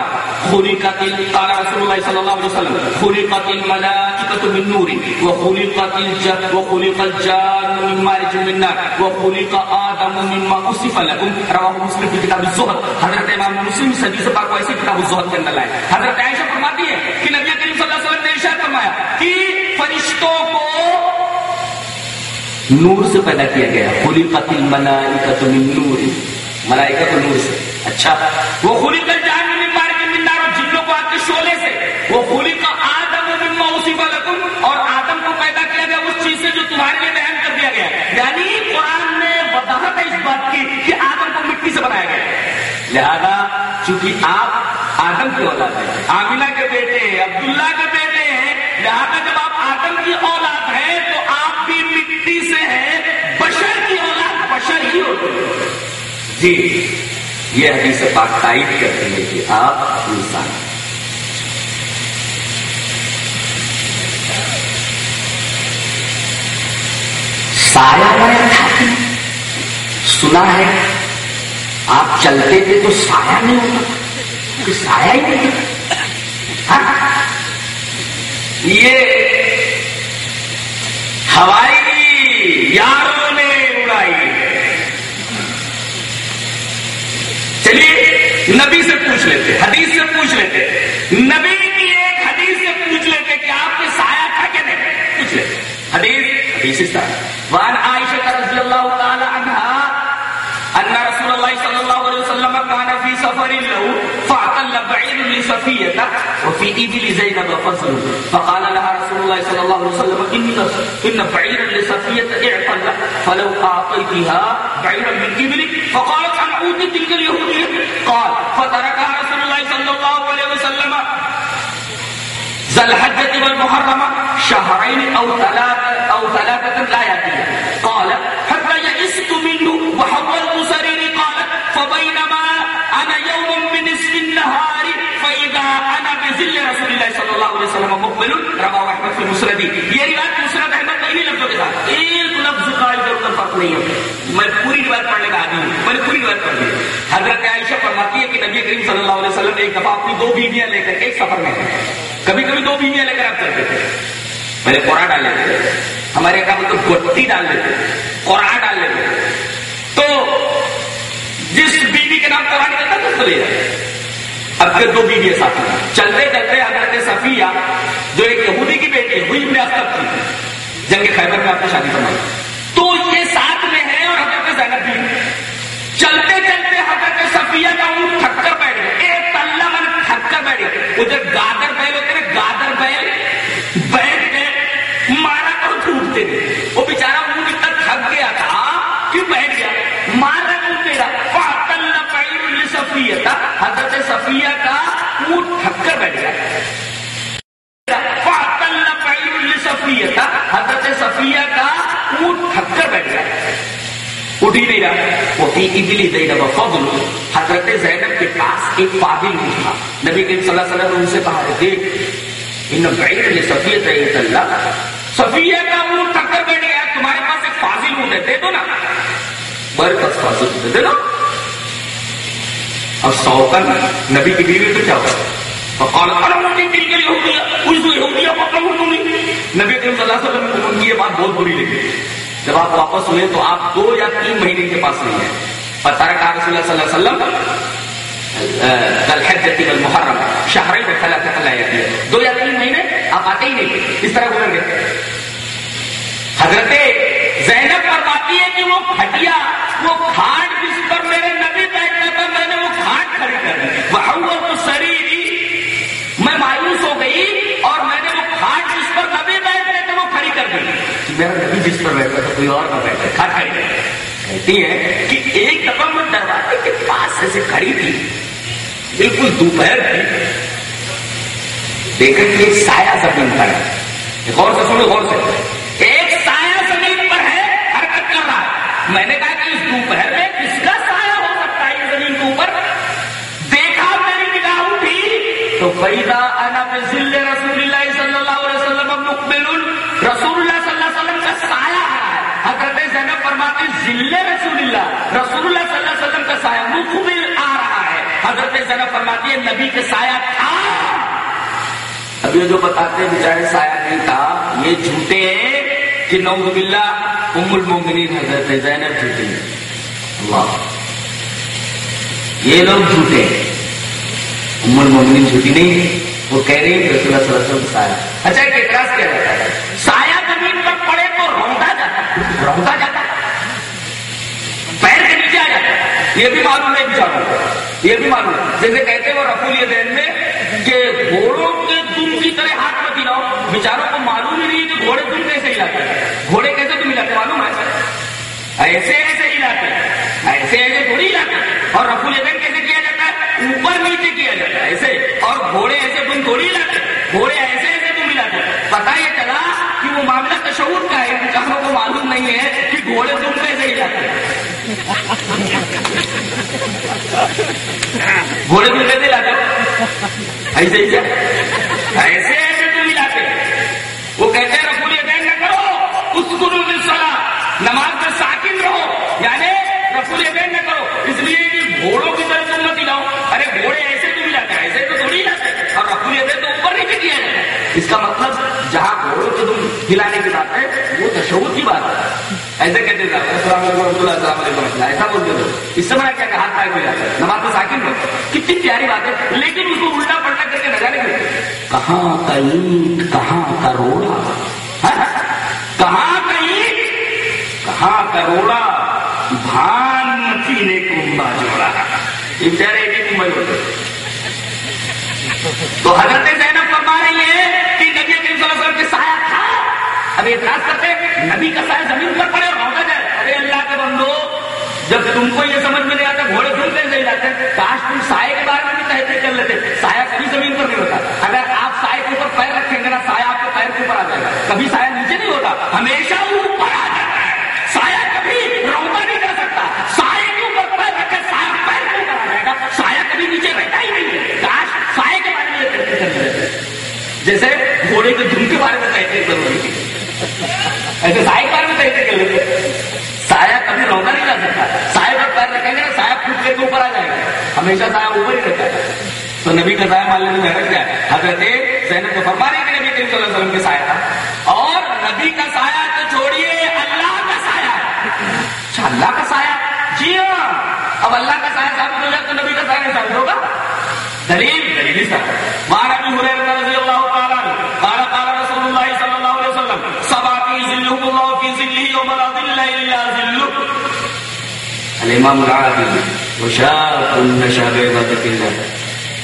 خلقت قال رسول اللہ صلی اللہ علیہ وسلم، خلقت الملائکۃ من نور وخلقت الجن وخلق الجان من مارج من نار وخلق آدم مما وصف لكم رواه مسلم في کتاب الزہد۔ حضرت امام مسلم حدیث پاک کو ایسے کتاب الزہد کے اندر لائے۔ حضرت عائشہ فرماتی ہے کہ نبی ارشاد فرمایا کہ فرشتوں کو نور سے پیدا کیا گیا۔ خلی قتل ملائکت من نور۔ ملائکہ ملائکت نور سے۔ اچھا۔ وہ خلی کا جان من مار کے منار اور جنوں کو آگ کے شعلے سے۔ وہ خلی کا آدم مما اصیب لکم اور آدم کو پیدا کیا گیا اس چیز سے جو تمہارے لیے بیان کر دیا گیا۔ یعنی قرآن نے وضاحت ہے اس بات کی کہ آدم کو مٹی سے بنایا گیا۔ لہذا چونکہ آپ آدم کی اولاد ہیں، عاملہ کے بیٹے ہیں عبداللہ کے بیٹے لہذا جب آپ آدم کی اولاد ہیں تو آپ بھی مٹی سے ہیں، بشر کی اولاد بشر ہی ہوتے ہیں جی یہ حدیث پاک تائید کرتی ہے کہ آپ انسان ہیں۔ سایہ بڑا تھا سنا ہے، آپ چلتے تھے تو سایہ نہیں ہوتا سایہ ہی نہیں ہاں؟ یہ ہوائی یاروں نے اڑائی چلیے، نبی سے پوچھ لیتے حدیث سے پوچھ لیتے نبی کی ایک حدیث سے پوچھ لیتے کہ آپ کے سایہ تھا کہ نہیں پوچھ لیتے حدیث حدیث وان عائشہ رضی اللہ تعالی عنہا، ان رسول اللہ صلی اللہ كان في سفر له فاعتل بعير لصفية وفي ابل زينب فصل فقال لها رسول الله صلى الله عليه وسلم ان ان بعيرا لصفية اعتل، فلو اعطيتها بعيرا من ابلك فقالت انا اوتي تلك اليهودية قال، فتركها رسول الله صلى الله عليه وسلم ذا الحجة والمحرمة شهرين أو ثلاثة أو ثلاثة لا يأتي. أنا بظل رسول الله صلى الله عليه وسلم مقبل رواه أحمد في مسندي یہ روایت مسند احمد میں انہی لفظوں کے ساتھ ایک لفظ کا ادھر ادھر فرق نہیں ہے میں پوری روایت پڑھنے کا آدمی ہوں میں نے پوری روایت پڑھ لی حضرت عائشہ فرماتی ہے کہ نبی کریم صلی اللہ علیہ وسلم ایک دفعہ اپنی دو بیویاں لے کر ایک سفر میں کبھی کبھی دو بیویاں لے کر آپ چلتے تھے پہلے کوڑا ڈال لیتے ہمارے کا مطلب گٹی ڈال لیتے کوڑا ڈال لیتے تو جس بیوی کے نام کوڑا نکلتا تو اس کو لے جاتے اب کے دو بیوی ساتھ چلتے چلتے اگر صفیہ، جو ایک یہودی کی بیٹی ہے وہی اختب جنگ خیبر میں آپ نے شادی کروائی تو یہ ساتھ میں ہے اور حضرت زینب بھی۔ چلتے چلتے حضرت صفیہ کا اونٹ تھک کر بیٹھ گئے ایک تلہ من تھک کر بیٹھ گئے ادھر گادر بیل ہوتے گادر بیل۔ بیٹھ گئے مارا کر ٹوٹتے تھے وہ بیچارہ اونٹ اتنا تھک گیا تھا کیوں بیٹھ گیا۔ مارا کر میرا تلہ پہلے صفیہ تھا صفیہ تھا، حضرت صفیہ کا اونٹ تھک کر بیٹھ گیا۔ اٹھی ہی نہیں رہا۔ وہ بھی ابلی دئی رہا فضل۔ حضرت زینب کے پاس ایک پاگل بھی تھا۔ نبی کریم صلی اللہ علیہ وسلم نے ان سے کہا، دیکھ، ان غیر تھا یہ اللہ۔ صفیہ کا اونٹ تھک کر بیٹھ گیا۔ تمہارے پاس ایک فاضل اونٹ ہے دے دو نا۔ برکت فاضل، دے دو۔ نا اور سوکن نبی کی بیوی تو کیا ہوتا ہے فقال انا مؤمن دل کے یہودیہ اس کو یہودیہ پکڑ ہوں نبی کریم صلی اللہ علیہ وسلم کو ان کی یہ بات بہت بری لگی۔ جب آپ واپس ہوئے تو آپ دو یا تین مہینے کے پاس نہیں ہیں۔ فتح کا رسول اللہ صلی اللہ علیہ وسلم کل حجتی المحرم شہر میں دو یا تین مہینے آپ آتے ہی نہیں۔ اس طرح گزر گئے حضرت زینب فرماتی ہے کہ وہ کھٹیا وہ کھاٹ جس پر میرے نبی بیٹھتا تھا میں نے وہ کھاٹ کھڑی کر دی۔ وہ تو شریر میں مایوس ہو گئی اور میں نے وہ کھاٹ جس پر نبی بیٹھ رہے تھے وہ کھڑی کر دی۔ میرا نبی جس پر بیٹھتا تھا کوئی اور نہ بیٹھا کھاٹ کھڑی۔ کہتی ہے کہ ایک دفعہ میں دروازے کے پاس ایسے کھڑی تھی۔ بالکل دوپہر تھی۔ دیکھیں کہ سایہ زمین پر ہے۔ غور سے سنو غور سے۔ فیدا انا بذل رسول اللہ صلی اللہ علیہ وسلم مقبل رسول اللہ صلی اللہ علیہ وسلم کا سایہ ہے۔ حضرت زینب فرماتے ہیں، ذل رسول اللہ رسول اللہ صلی اللہ علیہ وسلم کا سایہ مقبل آ رہا ہے۔ حضرت زینب فرماتی ہے نبی کے سایہ تھا۔ اب یہ جو بتاتے ہیں بیچارے سایہ نہیں تھا۔ یہ جھوٹے ہیں کہ نعوذ باللہ ام المومنین حضرت زینب جھوٹے ہیں۔ اللہ۔ یہ لوگ جھوٹے ہیں۔ ام المومنین جھوٹی نہیں ہے وہ کہہ رہی ہیں رسول اللہ صلی اللہ علیہ وسلم سایہ۔ اچھا ایک اعتراض کیا جاتا ہے؟ سایہ زمین پر پڑے تو روندا جاتا ہے، روندا جاتا ہے۔ پیر کے نیچے آ جاتا ہے، یہ بھی معلوم ہے بیچاروں کو یہ بھی معلوم ہے۔ جیسے کہتے ہیں وہ رفول یہ دین میں کہ گھوڑوں کے دم کی طرح ہاتھ مت ہلاؤ۔ بیچاروں کو معلوم ہی نہیں ہے کہ گھوڑے دم کیسے ہلاتے ہیں۔ گھوڑے کیسے تم ہلاتے معلوم ہے؟ ایسے ایسے ہلاتے ایسے ایسے تھوڑی ہلاتے اور رفول دین کیسے کیا جاتا کیا جاتا ہے ایسے اور گھوڑے ایسے تم تھوڑی ہلاتے ہیں گھوڑے ایسے ایسے تم ہلاتے ہیں پتا یہ چلا کہ وہ معاملہ تشور کا ہے بیچاروں کو معلوم نہیں ہے کہ گھوڑے تم کیسے ہلاتے ہیں گھوڑے تم کیسے لاتے ایسے ہی ایسے ایسے تم لاتے وہ کہتے ہیں رسول دین نہ کرو اس گرو میں سلا نماز میں ساکن رہو یعنی رسول دین نہ کرو اس لیے کہ گھوڑوں کی طرح تم مت لاؤ ارے گھوڑے ایسے تم لاتے ایسے تو تھوڑی لاتے اور رسول دین تو اوپر نہیں کیا جاتا اس کا مطلب جہاں گھوڑوں کو تم ہلانے کی بات ہے، وہ تشور کی بات ہے۔ ایسے کہتے تھے السلام علیکم رحمۃ اللہ السلام علیکم اللہ ایسا بولتے تھے اس سے بڑا کیا کہا تھا نماز میں ساکن رہو کتنی پیاری بات ہے، لیکن اس کو الٹا پلٹا کر کے نہ جانے کے کہاں کا اینٹ کہاں کا روڑا ہاں، ہاں۔ کہاں کا اینٹ کہاں کا روڑا بھان مچی نے کنبا جوڑا۔ یہ بیچارے ایک ایک کمبل ہوتے تو حضرت زینب فرما رہی ہے اب اعتراض کرتے نبی کا سایہ زمین پر پڑے اور روکا جائے ارے اللہ کے بندو، جب تم کو یہ سمجھ میں نہیں آتا، گھوڑے دھول کیسے نہیں جاتے کاش تم سائے کے بارے میں بھی تحقیق کر لیتے۔ سایہ کبھی زمین پر نہیں ہوتا۔ اگر آپ سائے کے اوپر پیر رکھیں گے نا سایہ آپ کے پیر کے اوپر آ جائے گا۔ کبھی سایہ نیچے نہیں ہوتا، ہمیشہ اوپر آ جاتا ہے۔ سایہ کبھی روکا نہیں کر سکتا۔ سائے کے اوپر پیر رکھے سایہ پیر کے اوپر آ جائے گا۔ سایہ کبھی نیچے رہتا ہی نہیں ہے۔ کاش سائے کے بارے میں جیسے گھوڑے کے دھن کے بارے میں تحقیق ضروری ہے ایسے سائے بارے میں کہتے کر لیتے سایہ کبھی روکا نہیں جا سکتا۔ سائے پر پیر رکھیں گے نا سایہ پھوٹ کے اوپر آ جائے گا۔ ہمیشہ سایہ اوپر ہی رہتا ہے۔ تو نبی کا سایہ مان لینے میں حرج کیا ہے؟ حضرت زینب تو فرما رہی کہ نبی کریم صلی اللہ علیہ وسلم کے سایہ تھا۔ اور نبی کا سایہ تو چھوڑیے، اللہ کا سایہ۔ اچھا اللہ کا سایہ۔ جی ہاں۔ اب اللہ کا سایہ ثابت ہو جائے تو نبی کا سایہ نہیں ثابت ہوگا؟ دلیل دلیل ہی الامام العادل وشاب نشا بعبادة الله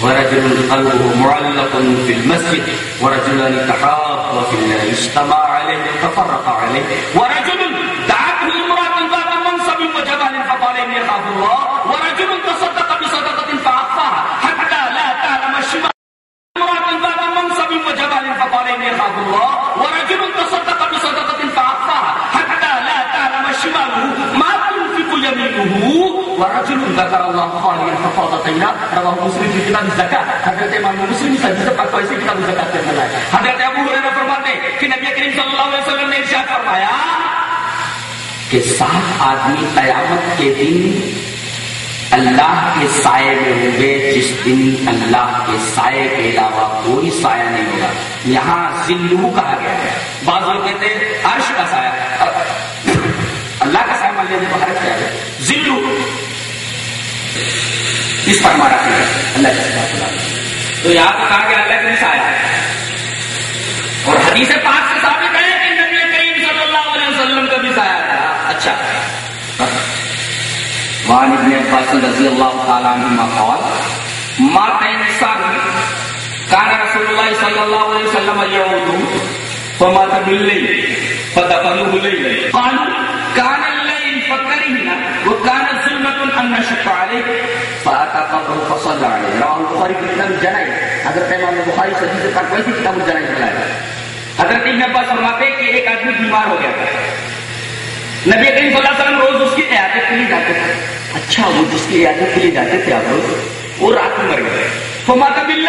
ورجل قلبه معلق في المسجد، ورجلان تحابا في الله اجتمع عليه وتفرق عليه. ورجل دعته امرأة ذات منصب وجمال فقال اني اخاف الله. ورجل تصدق بصدقة فاخفاها حتى لا تعلم الشمال. امرأة ذات منصب وجمال فقال اني اخاف الله ورجل تصدق بصدقة فاخفاها حتى لا تعلم شماله ما تنفق زکات حضرت امام مسلم سے حدیث پاک کو ایسی کتاب زکات کے اندر لائے حضرت ابو ہریرہ فرماتے ہیں کہ نبی کریم صلی اللہ علیہ وسلم نے ارشاد فرمایا کہ سات آدمی قیامت کے دن اللہ کے سائے میں ہوں گے جس دن اللہ کے سائے کے علاوہ کوئی سایہ نہیں ہوگا یہاں ذلو کہا گیا ہے بعض لوگ کہتے ہیں عرش کا سایہ اللہ کا سایہ مان لینے کو کیا ہے ذلو اس پر ہمارا کیا ہے اللہ کا سایہ خدا تو یہاں تو کہا گیا اللہ کا سایہ ہے اور حدیث پاک سے ثابت ہے کہ نبی کریم صلی اللہ علیہ وسلم کا بھی سایہ تھا۔ اچھا۔ وعن ابن عباس رضی اللہ تعالی عنہما قال مات انسان كان رسول الله صلى الله عليه وسلم يعود فمات بالليل فدفنوه ليلا قالوا كان الليل فكرهنا وكان ظلمة أن نشق عليه فأتى قبره فصلى عليه رواه البخاري في كتاب الجنائز. حضرت امام بخاری سے حدیث کتاب الجنائز. حضرت ابن عباس فرماتے ہیں کہ ایک آدمی بیمار ہو گیا تھا. نبی کریم صلی اللہ علیہ وسلم روز اس کی عیادت کے لیے جاتے تھے. اچھا وہ جس کی عیادت کے لیے جاتے تھے آپ روز، وہ رات میں مر گئے. تو ماتا مل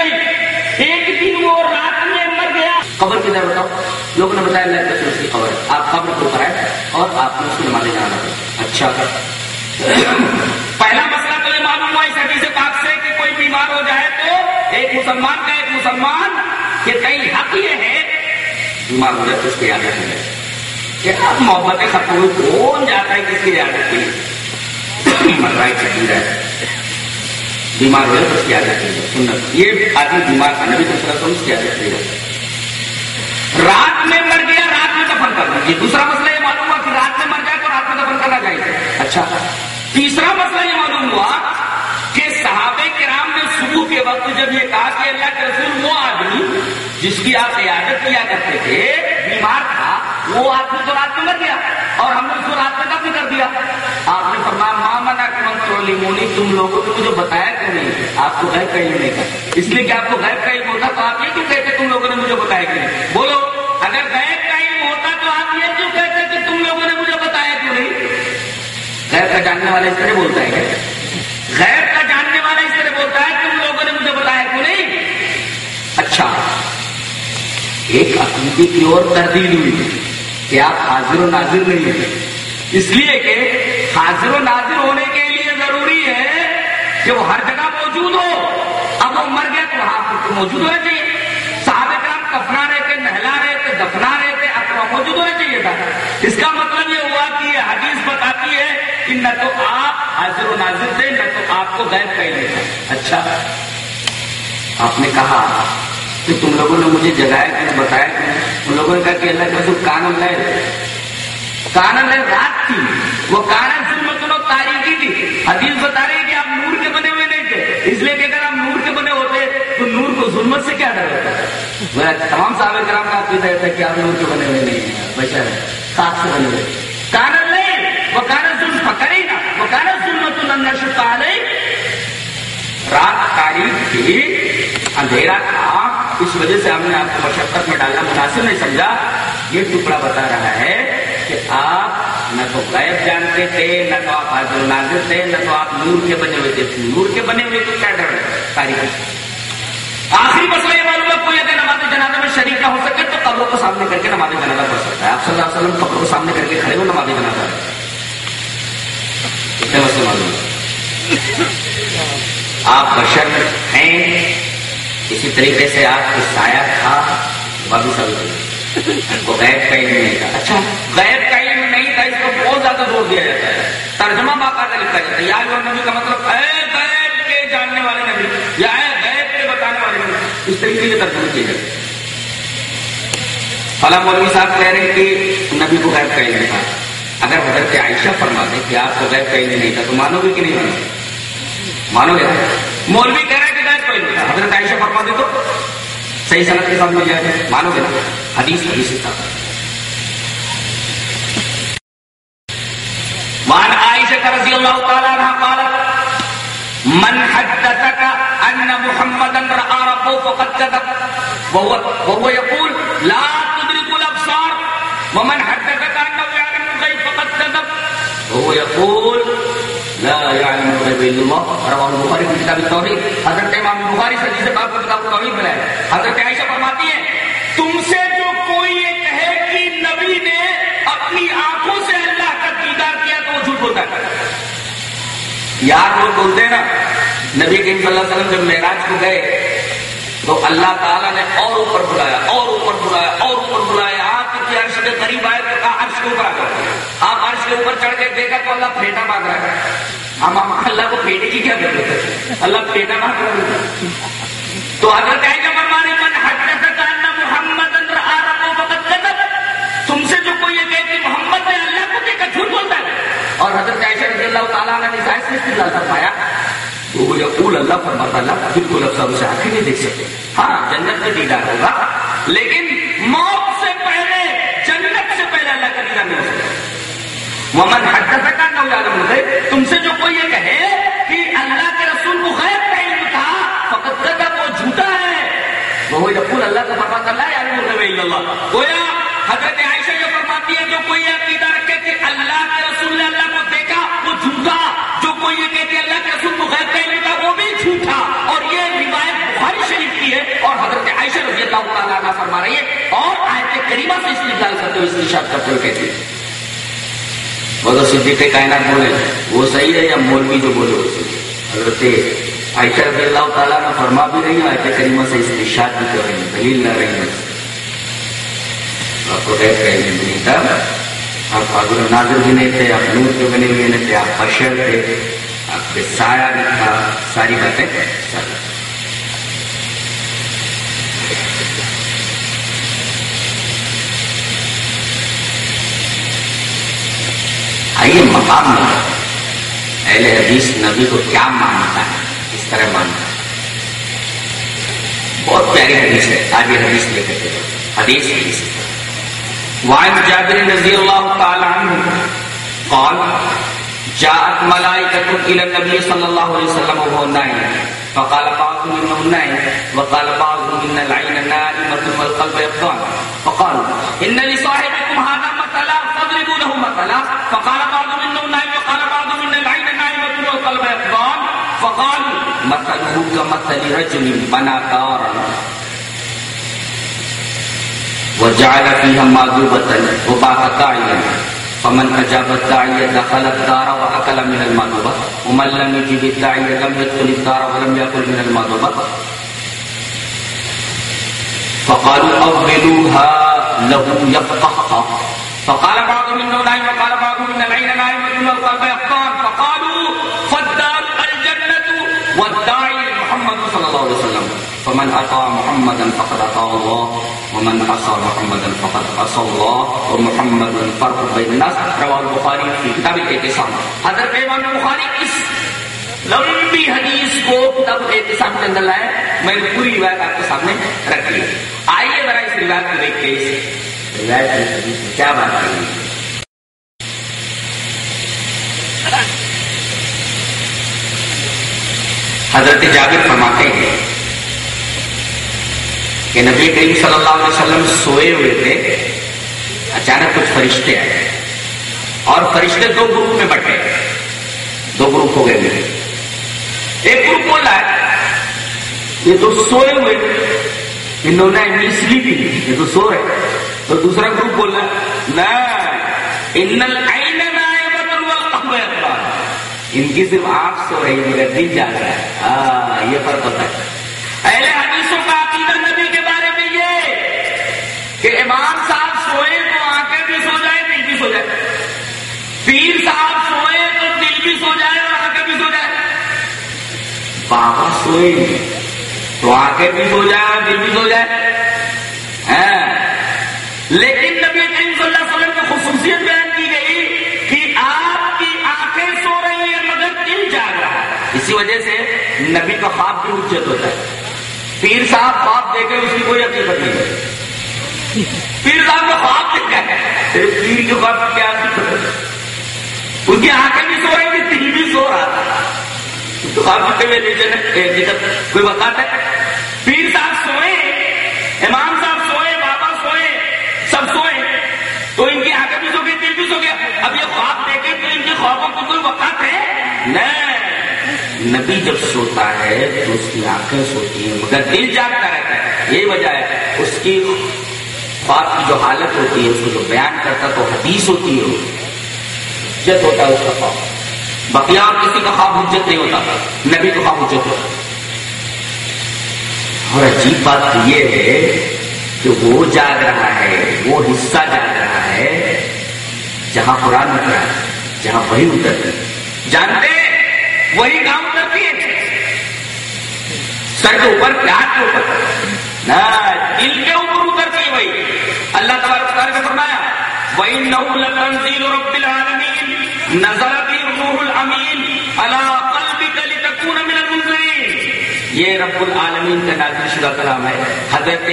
ایک دن وہ رات میں مر گیا. قبر کدھر بتاؤ. لوگوں نے بتایا، اللہ کے اس کی قبر ہے. آپ قبر کو کرائے اور آپ نے اس کو جانا اچھا۔ پہلا اس حدیث پاک سے کہ کوئی بیمار ہو جائے تو ایک مسلمان کا ایک مسلمان کہ کئی حق یہ ہے بیمار ہو جائے تو اس کی عادت ہے۔ کہ اب محبتیں ختم کون جاتا ہے کس کی عادت کے لیے؟ مر رہا ہے چکی رہا ہے۔ بیمار ہوئے تو اس کی عادت ہے۔ سنت۔ یہ آدمی بیمار تھا، نبی دوسرا تو اس کی عادت ہے۔ رات میں مر گیا، رات میں دفن کرنا یہ دوسرا مسئلہ یہ معلوم ہوا کہ رات میں مر جائے تو رات میں دفن کرنا چاہیے۔ اچھا۔ تیسرا جس کی آپ عیادت کیا کرتے تھے، بیمار تھا، وہ آدمی تو رات میں مر گیا اور ہم نے اس کو رات میں دفن کر دیا۔ آپ نے فرمایا، ماں منا مامنا منترولی مونی تم لوگوں نے مجھے بتایا کیوں نہیں؟ آپ کو غیر کا علم نہیں تھا۔ اس لیے کہ آپ کو غیر کا علم ہوتا تو آپ یہ کیوں کہتے تم لوگوں نے مجھے بتایا کیوں نہیں؟ بولو، اگر غیر کا علم ہوتا تو آپ یہ کیوں کہتے کہ تم لوگوں نے مجھے بتایا کیوں نہیں؟ غیر کا جاننے والا اس طرح بولتا ہے غیر کا جاننے والا اس طرح بولتا ہے تم لوگوں نے مجھے بتایا کیوں نہیں اچھا ایک کی اور تردید ہوئی کہ آپ حاضر و ناظر نہیں ہیں۔ اس لیے کہ حاضر و ناظر ہونے کے لیے ضروری ہے کہ وہ ہر جگہ موجود ہو۔ اب وہ مر گیا تو وہاں موجود ہونا چاہیے۔ صحابہ کرام کفنا رہے تھے، نہلا رہے تھے، دفنا رہے تھے، اب وہاں موجود ہونا چاہیے تھا۔ اس کا مطلب یہ ہوا کہ یہ حدیث بتاتی ہے کہ نہ تو آپ حاضر و ناظر تھے، نہ تو آپ کو غیر کہہ تھا اچھا آپ نے کہا کہ تم لوگوں نے مجھے جگایا کہ بتایا؟ کہ ان لوگوں نے کہا کہ اللہ کا تو کانن ہے کانن ہے رات تھی۔ وہ کانن ظلمت و تاریخی تھی۔ حدیث بتا رہی ہے کہ آپ نور کے بنے ہوئے نہیں تھے۔ اس لیے کہ اگر آپ نور کے بنے ہوتے تو نور کو ظلمت سے کیا ڈر ہوتا؟ میرا تمام صحابہ کرام کا عقیدہ ہے کہ آپ نور کے بنے ہوئے نہیں ہیں۔ بشر ہے خاص سے بنے ہوئے۔ کانن نہیں وہ کانن ظلم پکڑے گا وہ کانن ظلمت النش رات تاریخ تھی۔ اندھیرا تھا۔ اس وجہ سے ہم نے آپ کو مشقت میں ڈالنا مناسب نہیں سمجھا۔ یہ ٹکڑا بتا رہا ہے کہ آپ نہ تو غیب جانتے تھے، نہ تو آپ حاضر ناظر تھے، نہ تو آپ نور کے بنے ہوئے تھے۔ نور کے بنے ہوئے تو کیا ڈر تاریخ آخری مسئلہ یہ معلوم ہے کوئی اگر نماز جنازہ میں شریک نہ ہو سکے تو قبروں کو سامنے کر کے نماز جنازہ پڑھ سکتا ہے۔ آپ صلی اللہ علیہ وسلم قبروں کو سامنے کر کے کھڑے ہو نماز جنازہ کتنے مسئلے معلوم آپ بشر ہیں اسی طریقے سے آپ کی سایہ تھا، وہ بھی سب کو غیر کا علم نہیں تھا۔ اچھا غیر کا علم نہیں تھا، اس کو بہت زیادہ زور دیا جاتا ہے۔ ترجمہ باقاعدہ لکھا جاتا ہے۔ یا جو نبی کا مطلب اے غیر کے جاننے والے نبی، یا اے غیر کے بتانے والے نبی۔ اس طریقے سے ترجمہ کیا جاتا ہے۔ فلاں مولوی صاحب کہہ رہے ہیں کہ نبی کو غیر کا علم تھا۔ اگر حضرت عائشہ فرما دے کہ آپ کو غیر کا علم نہیں تھا، تو مانو گے کہ نہیں مانو مانو گے۔ مولوی کہہ رہے ہیں کہ تھا حضرت عائشہ فرما دے تو صحیح صنعت کے ساتھ مل جائے مانو گے نا حدیث حدیث تھا وعن عائشة رضي الله تعالى عنها قالت من حدثك أن محمدا رأى ربه فقد كذب. وهو, وهو يقول لا تدرك الأبصار. ومن حدثك أنه يعلم الغيب فقد كذب. وهو يقول لا يعلم الغيب إلا الله رواه البخاري في كتاب حضرت امام بخاری سے حدیث پاک کو کتاب التوحید میں ہے حضرت عائشہ فرماتی ہے تم سے جو کوئی یہ کہے کہ نبی نے اپنی آنکھوں سے اللہ کا دیدار کیا تو وہ جھوٹ بولتا ہے یار لوگ بولتے ہیں نا نبی کریم صلی اللہ علیہ وسلم جب معراج کو گئے تو اللہ تعالیٰ نے اور اوپر بلایا اور اوپر بلایا اور اوپر بلایا آپ کی عرش کے قریب آئے تو کہا عرش کے اوپر آ کر آپ عرش کے اوپر چڑھ کے دیکھا تو اللہ پھیٹا باندھ رہا ہے ہم اللہ کو پھیٹے کی کیا ضرورت ہے؟ اللہ پھیٹا باندھ رہا ہے تو حضرت عائشہ من محمد تم سے جو کوئی یہ کہے کہ محمد نے اللہ کو دیکھا، جھوٹ بولتا ہے۔ اور حضرت عائشہ رضی اللہ تعالیٰ نے سے استدلال فرمایا، تو وہ یقول اللہ فرماتا اللہ بالکل افسر اسے آنکھیں نہیں دیکھ سکتے۔ ہاں جنت میں دیدار ہوگا، لیکن موت سے پہلے جنت سے پہلے اللہ کا دیدار نہیں ہو سکتا۔ ومن اور حضرت عائشہ رضی اللہ تعالیٰ عنہ فرما رہی ہے اور آیت کریمہ سے استدلال کرتے ہوئے استشاد کرتے ہوئے کہتے ہیں وہ تو صدیق کائنات بولے، وہ صحیح ہے یا مولوی جو بولے، وہ صحیح حضرت عائشہ رضی اللہ تعالیٰ نے فرما بھی رہی ہے آیت کریمہ سے استشاد بھی کر رہی ہیں، دلیل نہ رہی ہے آپ کو غیب کا علم نہیں تھا؟ آپ فاضل ناظر بھی نہیں تھے، آپ نور کے بنے ہوئے نہیں تھے، آپ بشر تھے، آپ کے سایہ بھی تھا، ساری باتیں ساری آئیے مقام میں اہل حدیث نبی کو کیا مانتا ہے؟ کس طرح مانتا ہے؟ بہت پیاری حدیث ہے آج یہ حدیث لے کر حدیث حدیث۔ وعن جابر رضي الله تعالى عنه قال، جاءت ملائكة إلى النبي صلى الله عليه وسلم وهو نائم فقال بعضهم إنه نائم وقال بعضهم إن العين نائمة والقلب يقظان فقالوا إن لصاحبكم هذا مثلا فاضربوا مثلا فقال بعضهم إنه نائم وقال بعضهم إن العين نائمة والقلب يقظان فقالوا مثله كمثل رجل بنى دارا. وجعل فيها ماذوبة وباع داعيا. فمن أجاب الداعي دخل الدار وأكل من الماذوبة ومن لم يجب الداعي لم يدخل الدار ولم يأكل من الماذوبة فقالوا أولوها له يفقهها فقال بعضهم إنه نائم وقال بعضهم إن العين نائمة والقلب يقطان فقالوا فالدار الجنة والداعي محمد صلى الله عليه وسلم. فمن أطاع محمدا فقد أطاع الله، ومن عصى محمدا فقد عصى الله، ومحمد فرق بين الناس. رواه البخاري في كتاب الاعتصام. حضرت امام بخاری اس لمبی حدیث کو کتاب الاعتصام کے اندر لائے. میں نے پوری روایت آپ کے سامنے رکھی ہے آئیے ذرا اس روایت کو دیکھ کے اس روایت کی حدیث میں کیا بات کر حضرت جابر فرماتے ہیں کہ نبی کریم صلی اللہ علیہ وسلم سوئے ہوئے تھے اچانک کچھ فرشتے آئے اور فرشتے دو گروپ میں بٹے دو گروپ ہو گئے میرے ایک گروپ بول رہا ہے یہ تو سوئے ہوئے انہوں نے اسلی بھی یہ تو سو رہے تو دوسرا گروپ بول رہا ہے ان العین ان کی صرف آنکھ سو رہی ہے دل جاگ رہا ہے۔ ہاں یہ فرق ہوتا ہے۔ اہل حدیثوں کا عقیدہ نبی کے بارے میں یہ کہ امام صاحب سوئے تو آنکھیں بھی سو جائے دل بھی سو جائے پیر صاحب سوئے تو دل بھی سو جائے اور آنکھیں بھی سو جائے بابا سوئے تو آنکھیں بھی سو جائے اور دل بھی سو جائے اسی وجہ سے نبی کا خواب کی اجت ہوتا ہے۔ پیر صاحب خواب دیکھے اس کی کوئی حقیقت نہیں۔ ہے پیر صاحب کا خواب دیکھا ہے؟ پیر کے خواب کی کیا حقیقت ہے؟ ان کی آنکھیں بھی سو رہی تھی دل بھی سو رہا تھا۔ تو خواب دیکھتے کوئی بتاتا ہے؟ پیر صاحب سوئے امام صاحب سوئے بابا سوئے سب سوئے تو ان کی آنکھیں بھی سو گئی دل بھی سو گیا اب یہ خواب دیکھے تو ان کے خوابوں کو کوئی وقت ہے نہیں نبی جب سوتا ہے تو اس کی آنکھیں سوتی ہیں، مگر دل جاگتا رہتا ہے۔ یہی وجہ ہے اس کی خواب کی جو حالت ہوتی ہے، اس کو جو بیان کرتا تو حدیث ہوتی ہے۔ حجت ہوتا ہے اس کا خواب بقیہ کسی کا خواب حجت نہیں ہوتا۔ نبی کا خواب حجت ہوتا۔ اور عجیب بات یہ ہے کہ وہ جاگ رہا ہے، وہ حصہ جاگ رہا ہے جہاں قرآن اترا ہے، جہاں وہی اترتی ہے۔ جانتے وہی گاؤں اترتی ہے سر کے اوپر پیار کے اوپر نہ دل کے اوپر اترتی ہے وہی اللہ تبارک تعالیٰ نے فرمایا، وَإِنَّهُ لَتَنزِيلُ رَبِّ الْعَالَمِينَ۔ نَزَلَ بِهِ الرُّوحُ الْأَمِينُ۔ عَلَى قَلْبِكَ لِتَكُونَ مِنَ الْمُنذِرِينَ۔ یہ رب العالمین کا نازل شدہ کلام ہے۔ حضرت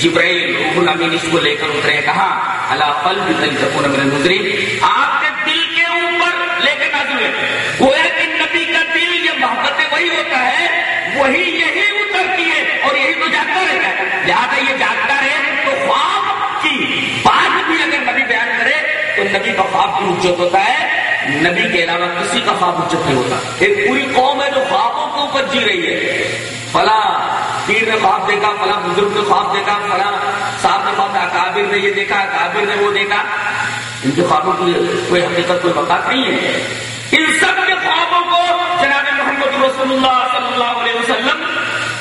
جبرائیل روح الامین اس کو لے کر اترے ہیں کہاں اللہ قلبک لتکون من المنذرین آپ کے دل کے اوپر لے کے نازل ہے گویا کہ نبی کا دل یہ محبت وہی ہوتا ہے وہی یہی اترتی ہے اور یہی تو جاگتا رہتا ہے لہٰذا یہ جاگتا رہے تو خواب کی بات بھی اگر نبی بیان کرے تو نبی کا خواب بھی اجت ہوتا ہے۔ نبی کے علاوہ کسی کا خواب اجت نہیں ہوتا۔ ایک پوری قوم ہے جو خوابوں کے اوپر جی رہی ہے۔ فلاں پیر نے خواب دیکھا، فلاں بزرگ نے خواب دیکھا، فلاں صاحب نے خواب اکابر نے یہ دیکھا، اکابر نے وہ دیکھا۔ ان کے خوابوں کی کوئی حقیقت، کوئی وقت نہیں ہے۔ ان سب کے خوابوں کو محمد رسول اللہ صلی اللہ علیہ وسلم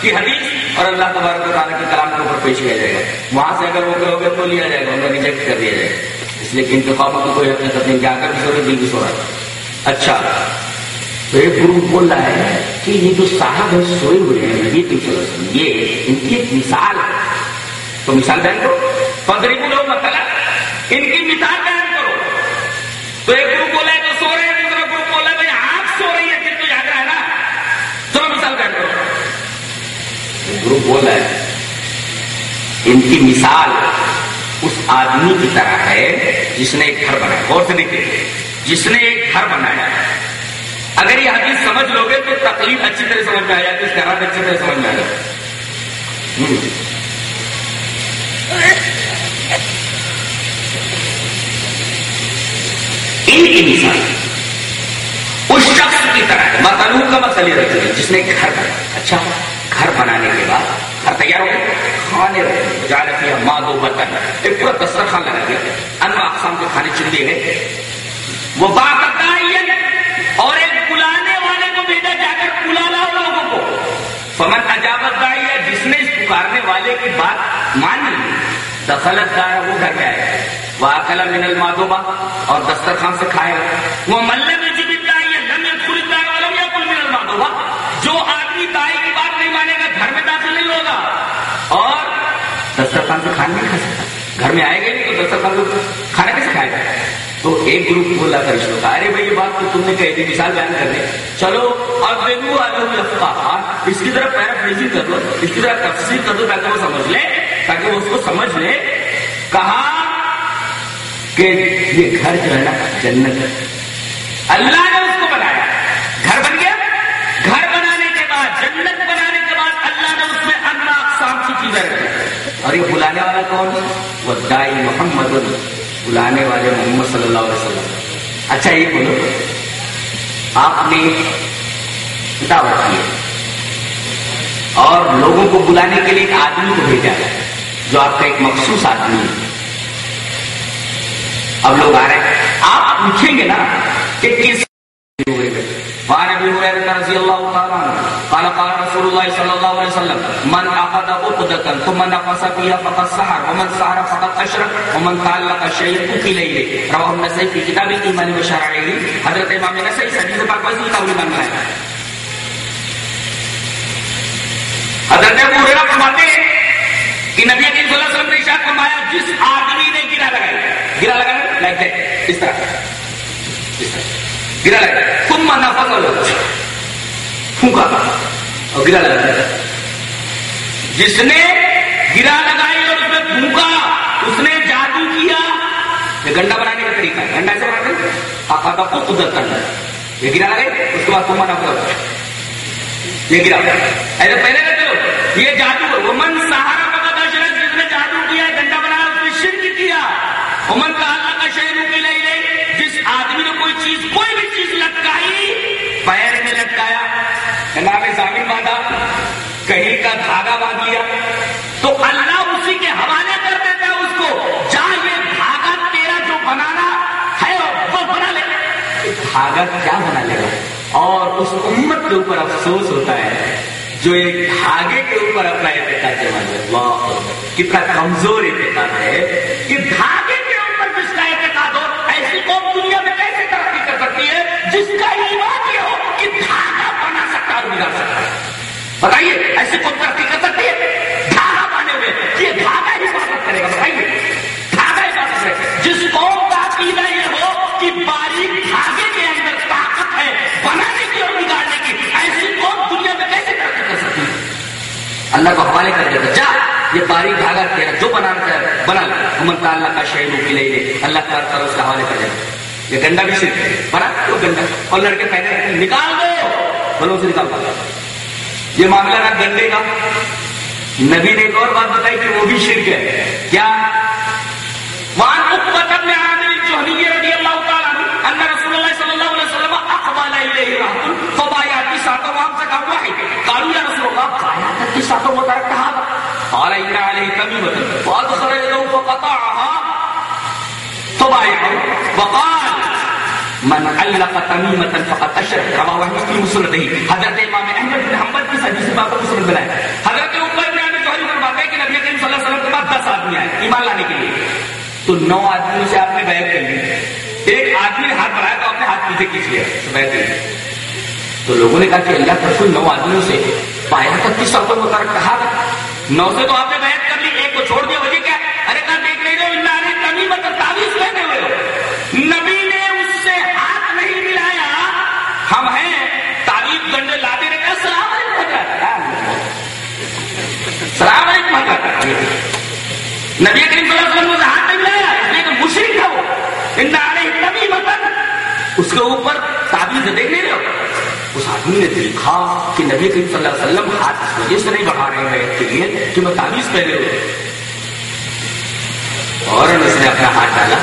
کی حدیث اور اللہ تبارک و تعالیٰ کے کلام کے اوپر پیش کیا جائے گا۔ وہاں سے اگر وہ کرو گے تو لیا جائے گا، ان کا ریجیکٹ کر دیا جائے گا۔ اس لیے کہ ان کے خوابوں کی کوئی حقیقت نہیں جا کر بھی سو رہے دل بھی سو رہا اچھا تو یہ گرو بول رہا ہے کہ یہ جو صاحب ہے سوئے ہوئے ہیں، نبی کی وسلم، یہ ان کی ایک مثال ہے۔ تو مثال بیان کرو۔ پندری بولو مطلب ان کی مثال بیان کرو۔ تو ایک گروپ بولا ہے تو سو رہے ہیں دوسرا گروپ بولا ہے بھائی آپ سو رہی ہے دل تو یاد رہا ہے نا چلو مثال بیان کرو گروپ بول ہے، ان کی مثال اس آدمی کی طرح ہے جس نے ایک گھر بنایا، غور سے دیکھیے، جس نے ایک گھر بنایا۔ اگر یہ حدیث سمجھ لو گے تو تکلیف اچھی طرح سمجھ میں آ جاتی اس طرح اچھی طرح سمجھ میں آ جاتی ان کی مثال اس شخص کی طرح ہے مطلوب کا مسئلہ یہ رکھتے جس نے گھر بنایا۔ اچھا۔ گھر بنانے کے بعد گھر تیار ہو گئے۔ کھانے رکھے جا رکھے ماں دو برتن۔ ایک پورا دسترخوان لگا دیا۔ انواع اقسام کے کھانے چن دیے گئے وہ باقاعدہ اور ایک بلانے والے کو بھیجا جا کر بلا لاؤ لوگوں کو۔ فمن عجابت دائی ہے، جس نے اس پکارنے والے کی بات مانی، دخلت دار وہ گھر گیا ہے وہ اکلا من المادوبا اور دسترخوان سے کھائے وہ ملے میں جب دائی ہے لم يدخل الدار ولم يأكل من المادوبا جو آدمی دائی کی بات نہیں مانے گا گھر میں داخل نہیں ہوگا اور دسترخوان سے کھانا نہیں کھا سکتا۔ گھر میں آئے گا نہیں تو دسترخوان سے کھانا کیسے کھائے گا تو ایک گروپ بولا کر اس کا، ارے بھائی یہ بات تو تم نے کہی تھی، مثال بیان کر دیں۔ چلو اب دیکھو ہاں، اس کی طرف پیرافریزنگ کر دو اس کی طرف تفصیل کر دو تاکہ وہ سمجھ لے، تاکہ وہ اس کو سمجھ لے۔ کہا کہ یہ گھر جو ہے نا، جنت ہے۔ اللہ نے اس کو بنایا گھر بن گیا گھر بنانے کے بعد جنت بنانے کے بعد اللہ نے اس میں انواع چیزیں اور یہ بلانے والا کون؟ وہ دائی محمد، بلانے والے محمد صلی اللہ علیہ وسلم۔ اچھا یہ بولو۔ آپ نے کتاب رکھی اور لوگوں کو بلانے کے لیے ایک آدمی کو بھیجا۔ ہے جو آپ کا ایک مخصوص آدمی ہے۔ اب لوگ آ رہے ہیں۔ آپ پوچھیں گے نا کہ کس وعن ابي هريره رضي الله تعالى عنه قال قال رسول الله صلى الله عليه وسلم من اخذ عقدة ثم نقص فيها فقد سحر ومن سحر فقد اشرك ومن تعلق شيء قتل اليه رواه النسائي في كتاب الايمان وشرائعه حضرت امام نسائی حدیث پاک وزن کا بھی ہے حضرت ابو ہریرہ فرماتے ہیں کہ نبی کریم صلی اللہ علیہ وسلم نے ارشاد فرمایا جس آدمی نے گرا لگایا گرا لگانا لائک دیٹ اس طرح اس طرح گرا لگا تم مانا پکڑ پھونکا اور گرا لگا جس نے گرا لگائی اور اس میں پھونکا، اس نے جادو کیا۔ یہ گنڈا بنانے کا طریقہ ہے۔ گنڈا سے بناتے ہیں آپ کو قدرت کرنا یہ گرا لگائی، اس کے بعد تم مانا پکڑ یہ گرا۔ ایسے پہلے رہتے ہو، یہ جادو وہ من سہارا پکڑا شرک جس نے جادو کیا، گنڈا بنایا اس نے شرک کیا۔ امن کا اللہ کا شہروں کی لئی لئی جس آدمی نے کوئی چیز، کوئی بھی چیز لٹکائی پیر میں لٹکایا۔ کہیں کا دھاگا باندھ لیا۔ تو اللہ اسی کے حوالے کر دیتا ہے اس کو، جا یہ دھاگا تیرا جو بنانا ہے وہ بنا لے۔ دھاگا کیا بنا لے گا؟ اور اس امت کے اوپر افسوس ہوتا ہے، جو ایک دھاگے کے اوپر اپنا اعتقاد کتنا کمزور اعتقاد ہے۔ کہ دھاگے کے اوپر جس کا اعتقاد ہو، ایسی قوم دنیا میں کیسے ترقی کر سکتی ہے؟ جس کا ایمان یہ ہو کہ دھاگا بنا سکتا اور بگاڑ سکتا ہے۔ بتائیے، ایسی قوم ترقی کر سکتی ہے؟ دھاگا بانے ہوئے، یہ دھاگا ہی حفاظت کرے گا بتائیے مطلب دھاگا ہی حفاظت کرے مطلب جس قوم کا عقیدہ یہ ہو کہ باریک دھاگے کے اندر طاقت ہے، بنانے کی اور بگاڑنے کی، ایسی قوم دنیا میں کیسے ترقی کر سکتی ہے؟ اللہ کو حوالے کر دیتا جا، یہ باریک دھاگا تیرا جو بنانا چاہے بنا لے عمر کا اللہ کا شہید کی لے لے۔ اللہ کا کرو اس کے حوالے کر دیتا یہ گندا بھی صرف ہے۔ بنا تو گندا اور لڑکے پہنے نکال دو بولو سے نکال دو۔ یہ معاملہ رہا گنڈے کا۔ نبی نے ایک اور بات بتائی کہ وہ بھی شرک ہے۔ کیا؟ وعن عقبة بن عامر الجهني رضي الله تعالى عنه أن رسول الله صلى الله عليه وسلم أقبل إليه رهط فبايع تسعة وأمسك واحد قالوا يا رسول الله بايعت تسعة وتركت هذا قال إن عليه تميمة وأدخل يده فقطعها۔ فبايعه وقال من علق تميمة فقد أشرك رواه أحمد في مسنده حضرت امام احمد بن حنبل کی حدیث باب کو مسلم بنایا حضرت عقبہ بن عامر جوہری فرماتے ہیں کہ نبی کریم صلی اللہ علیہ وسلم کے بعد دس آدمی آئے ایمان لانے کے لیے تو نو آدمیوں سے آپ نے بیعت کر لی ایک آدمی نے ہاتھ بڑھایا تو آپ نے ہاتھ پیچھے کھینچ لیا بیعت کر لی تو لوگوں نے کہا کہ اللہ کے رسول نو آدمیوں سے پایا تک کس سب کو مترک کہا نو سے تو آپ نے بیعت کر لی ایک کو چھوڑ دیا نبی کریم صلی اللہ علیہ وسلم نے ہاتھ نہیں ملایا اس لیے کہ مشرک ہے وہ۔ ان علیہ کمی مطلب اس کے اوپر تعویذ دیکھ نہیں رہے ہو اس آدمی نے دیکھا کہ نبی کریم صلی اللہ علیہ وسلم ہاتھ اس وجہ سے نہیں بڑھا رہے ہیں کے لیے کہ میں تعویذ پہنے ہوئے اور اس نے اپنا ہاتھ ڈالا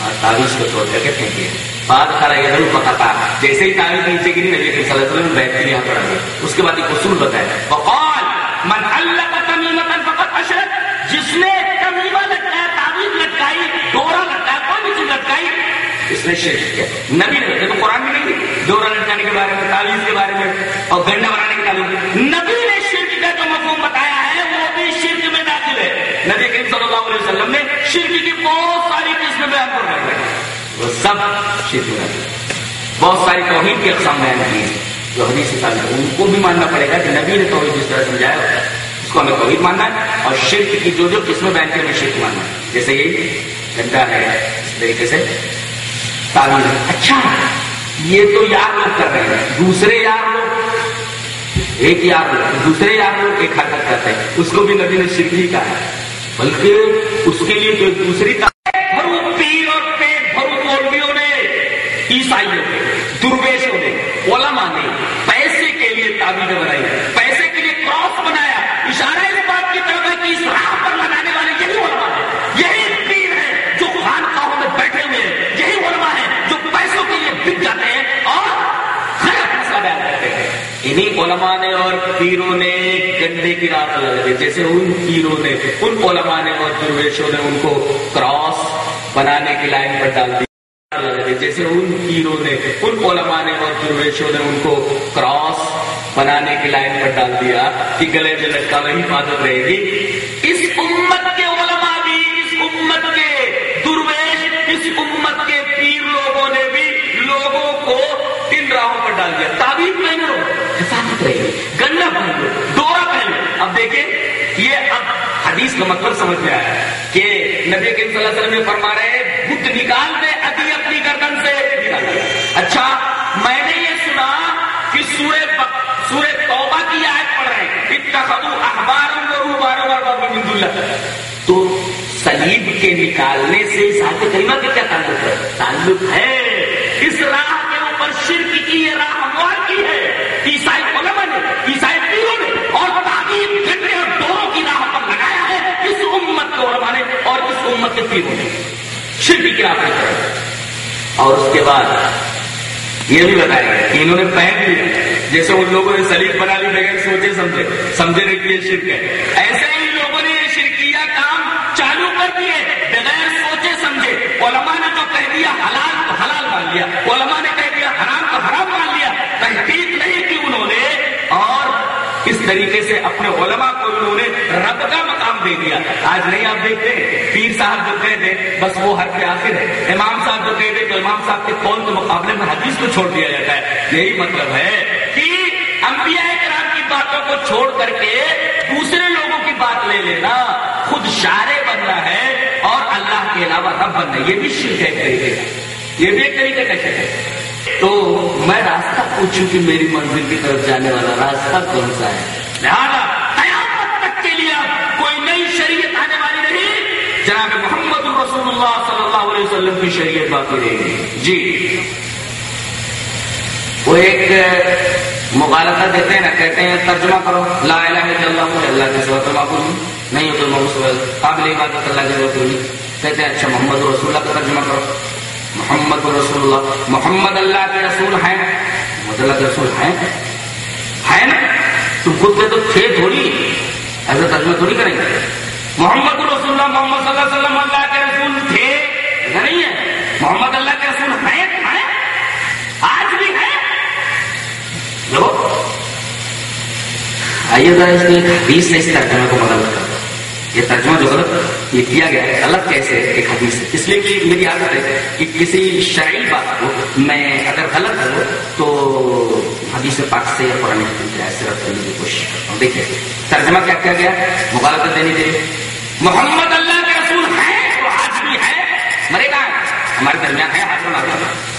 اور تعویذ کو توڑ کر کے پھینک دیا۔ بعد کھڑا یہ ضرور پکاتا جیسے ہی تعویذ نیچے گری، نبی کریم صلی اللہ علیہ وسلم بیٹھ کے یہاں پر گیا اس کے بعد ایک اصول بتایا۔ وقال من علق جس نے تمیمہ لٹکایا، تعویذ لٹکائی ڈورا لٹکایا، کوئی بھی چیز لٹکائی، اس نے شرک کیا۔ نبی نے دیکھو قرآن میں نہیں ڈورا لٹکانے کے بارے میں، تعویذ کے بارے میں اور گنڈا بنانے کے بارے میں۔ نبی نے شرک کا جو مفہوم بتایا ہے، وہ بھی شرک میں داخل ہے۔ نبی کریم صلی اللہ علیہ وسلم نے شرک کی بہت ساری قسمیں بیان کر رہے ہیں۔ وہ سب شرک میں بہت ساری توحید کی اقسام بیان کی ہیں۔ جو حدیث سے ثابت ہے ان کو بھی ماننا پڑے گا کہ نبی نے توحید جس طرح سمجھایا ہوتا ہے اس کو ہمیں توحید ماننا ہے۔ اور شرک کی جو جو قسمیں بیان کی ہمیں شرک ماننا جیسے یہ گندا ہے، اس طریقے سے تعلیم۔ ہے اچھا یہ تو یار لوگ کر رہے ہیں۔ دوسرے یار لوگ، ایک یار لوگ، دوسرے یار لوگ ایک حرکت کرتے ہیں۔ اس کو بھی نبی نے شرک ہی کہا ہے بلکہ اس کے لیے جو دوسری علماء نے اور پیروں نے گندے کی رات لگے جیسے ان پیروں نے، ان علماء نے اور درویشوں نے ان کو کراس بنانے کی لائن پر ڈال دی۔ جیسے ان پیروں نے، ان علماء نے اور درویشوں نے ان کو کراس بنانے کی لائن پر ڈال دیا کہ گلے میں لٹکا وہی حفاظت رہے گی۔ اس امت کے علماء بھی، اس امت کے درویش، اس امت کے پیر لوگوں نے بھی لوگوں کو ان راہوں پر ڈال دیا۔ تعبیر پہن لو حفاظت رہے گی گنڈا پہن لو ڈورا پہن لو اب دیکھیں یہ اب حدیث کا مطلب سمجھ میں آیا کہ نبی کریم صلی اللہ علیہ وسلم فرما رہے ہیں بت نکال دے ابھی اپنی گردن سے نکال۔ دے اچھا میں نے یہ سنا کہ سورہ سورہ توبہ کی آیت پڑھ رہے ہیں۔ اتخذوا احبارا و رهبانا اربابا من دون اللہ۔ تو صلیب کے نکالنے سے ذات کریمہ کا کیا تعلق ہے؟ تعلق ہے۔ اس راہ کے اوپر شرک کی، یہ راہ ہموار کی ہے۔ عیسائی علماء امت کے علماء نے اور اس امت کے پیروں نے شرک کی راہ پر اور اس کے بعد یہ بھی بتایا گیا کہ انہوں نے پہن لیا۔ جیسے ان لوگوں نے سلیب بنا لی، بغیر سوچے سمجھے۔ سمجھے نہیں کہ یہ شرک ہے۔ ایسے ہی لوگوں نے یہ شرکیہ کام چالو کر دیے۔ بغیر سوچے سمجھے، علماء نے تو کہہ دیا، حلال حلال مان لیا۔ علماء نے کہہ دیا حرام تو حرام مان لیا تحقیق نہیں کی انہوں نے اور اس طریقے سے اپنے علماء کو انہوں نے رب کا مقام دے دیا۔ آج نہیں آپ دیکھتے پیر صاحب جو کہہ دے، بس وہ ہر کے آخر ہے۔ امام صاحب جو کہہ دے تو امام صاحب کے قول کے مقابلے میں حدیث کو چھوڑ دیا جاتا ہے۔ یہی مطلب ہے کہ انبیاء کرام کی باتوں کو چھوڑ کر کے دوسرے لوگوں کی بات لے لینا خود شارے بننا ہے اور اللہ کے علاوہ رب بننا ہے۔ یہ بھی شرک ہے طریقے کا۔ یہ بھی ایک طریقے کا شرک ہے۔ تو میں راستہ پوچھوں کہ میری منزل کی طرف جانے والا راستہ کون سا ہے؟ لہٰذا قیامت تک کے لیے کوئی نئی شریعت آنے والی نہیں۔ جناب محمد رسول اللہ صلی اللہ علیہ وسلم کی شریعت باقی رہے گی جی۔ وہ ایک مغالطہ دیتے ہیں نا کہتے ہیں، ترجمہ کرو۔ لا الہ الا اللہ کو اللہ کے سوا تو معبود نہیں ہو تو محمد قابل عبادت اللہ کے سوا کہتے ہیں اچھا محمد رسول اللہ کا ترجمہ کرو۔ محمد رسول اللہ محمد اللہ کے رسول ہیں۔ محمد اللہ کے رسول ہیں؟ ہے نا؟ تم خود کے تو تھے تھوڑی۔ ایسا ترجمہ تھوڑی کریں گے۔ محمد رسول اللہ محمد صلی اللہ علیہ وسلم اللہ کے رسول تھے۔ ایسا نہیں ہے۔ محمد اللہ کے رسول ہیں آج بھی ہیں۔ لو۔ آئیے ذرا اس کی حدیث سے اس ترجمے کو بدل کر یہ ترجمہ جو غلط، یہ کیا گیا ہے۔ غلط کیسے؟ ایک حدیث سے۔ اس لیے کہ میری عادت ہے کہ کسی شرعی بات کو میں اگر غلط ہوں تو حدیث پاک سے یا قرآن حکیم سے رد کرنے کی کوشش ترجمہ کیا کیا گیا؟ مغالطت دینی دے محمد اللہ کے رسول ہے تو آج بھی ہے۔ مرے گا۔ ہمارے درمیان ہے آج ہمارے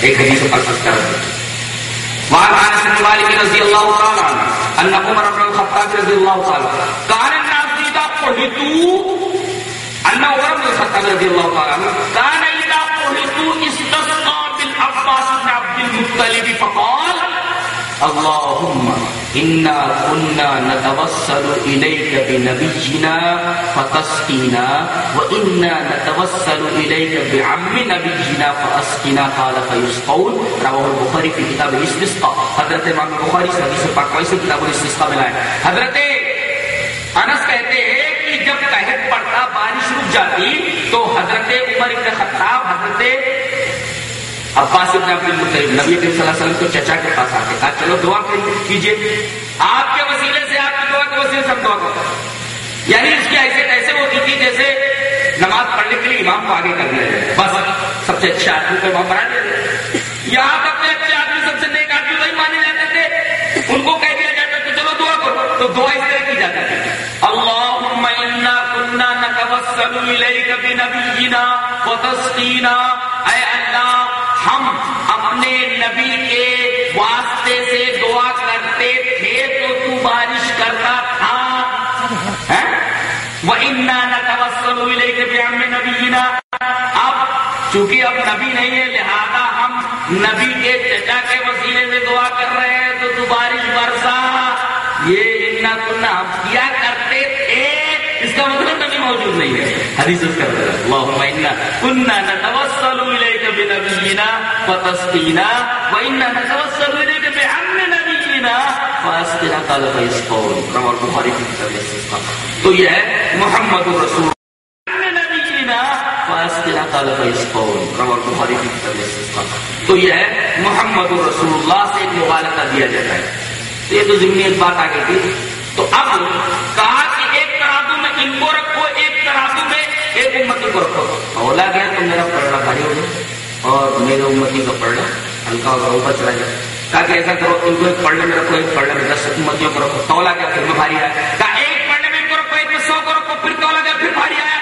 ایک حدیث پاک سے رد وعن انس بن مالك رضي الله تعالى عنه ان عمر بن الخطاب رضي الله تعالى كان الناس اذا قهتوا ان عمر بن الخطاب رضي الله تعالى عنه كان اذا قهتوا استسقى بالعباس بن عبد المطلب فقال اللهم انا كنا نتوسل اليك بنبينا فتسقينا وانا نتوسل اليك بعم نبينا فاسقنا قال فيسقون. رواه البخاري في كتاب الاستسقاء. حضرت امام بخاری سے حدیث پاک کو سے کتاب الاستسقاء میں لائے۔ حضرت انس کہتے ہیں کہ جب قحط پڑتا بارش رک جاتی تو حضرت عمر ابن خطاب، حضرت عباس ابن عبد المطلب نبی کریم صلی اللہ علیہ وسلم کو چچا کے پاس آتے کہا، چلو دعا کیجیے آپ کے وسیلے سے آپ کی دعا کے وسیلے سے ہم دعا کرتے یعنی اس کی حیثیت ایسے ہوتی تھی جیسے نماز پڑھنے کے لیے امام کو آگے کرنا ہے بس سب سے اچھے آدمی کو امام بنا دیتے یہاں سب سے اچھے آدمی سب سے نیک آدمی وہی مانے جاتے تھے۔ ان کو کہہ دیا جاتا کہ چلو دعا کرو۔ تو دعا اس طرح کی جاتی تھی۔ اللهم انا كنا نتوسل اليك بنبينا وتسقينا اے اللہ ہم اپنے نبی کے واسطے سے دعا کرتے تھے تو تو بارش کرتا تھا۔ وہ انا نتوسل اليك بعم نبينا۔ اب چونکہ اب نبی نہیں ہے، لہذا ہم نبی کے چچا کے وسیلے سے دعا کر رہے ہیں تو تو بارش برسا۔ یہ اتنا کنہ ہم کیا کرتے تھے؟ اس کا مطلب نبی موجود نہیں ہے۔ حدیث اس کا اللهم انا كنا بنبينا وتسقينا وانا نتوسل اليك بعم نبينا فاسقنا قال فيسقون رواه البخاري في كتاب الاستسقاء تو یہ ہے محمد رسول تو یہ ہے محمد رسول اللہ سے ایک مبالکہ دیا جاتا ہے تو یہ تو ضمنی ایک بات آ گئی تھی. تو اب کہا کہ ایک ترازو میں، ان کو رکھو، ایک ترازو میں، ایک امتی کو رکھو. اولا گیا تو میرا پڑھنا بھاری ہو گیا اور میرے امتی کا پڑھنا ہلکا ہوگا اوپر چلا جائے کہا کہ ایسا کرو، ان کو ایک پڑھنے میں رکھو، ایک پڑھنے میں دس امتیوں کو رکھو۔ تولا گیا پھر میں بھاری آیا کہا ایک پڑھنے میں ان کو رکھو، ایک میں سو کو رکھو، پھر تولا گیا پھر بھاری آیا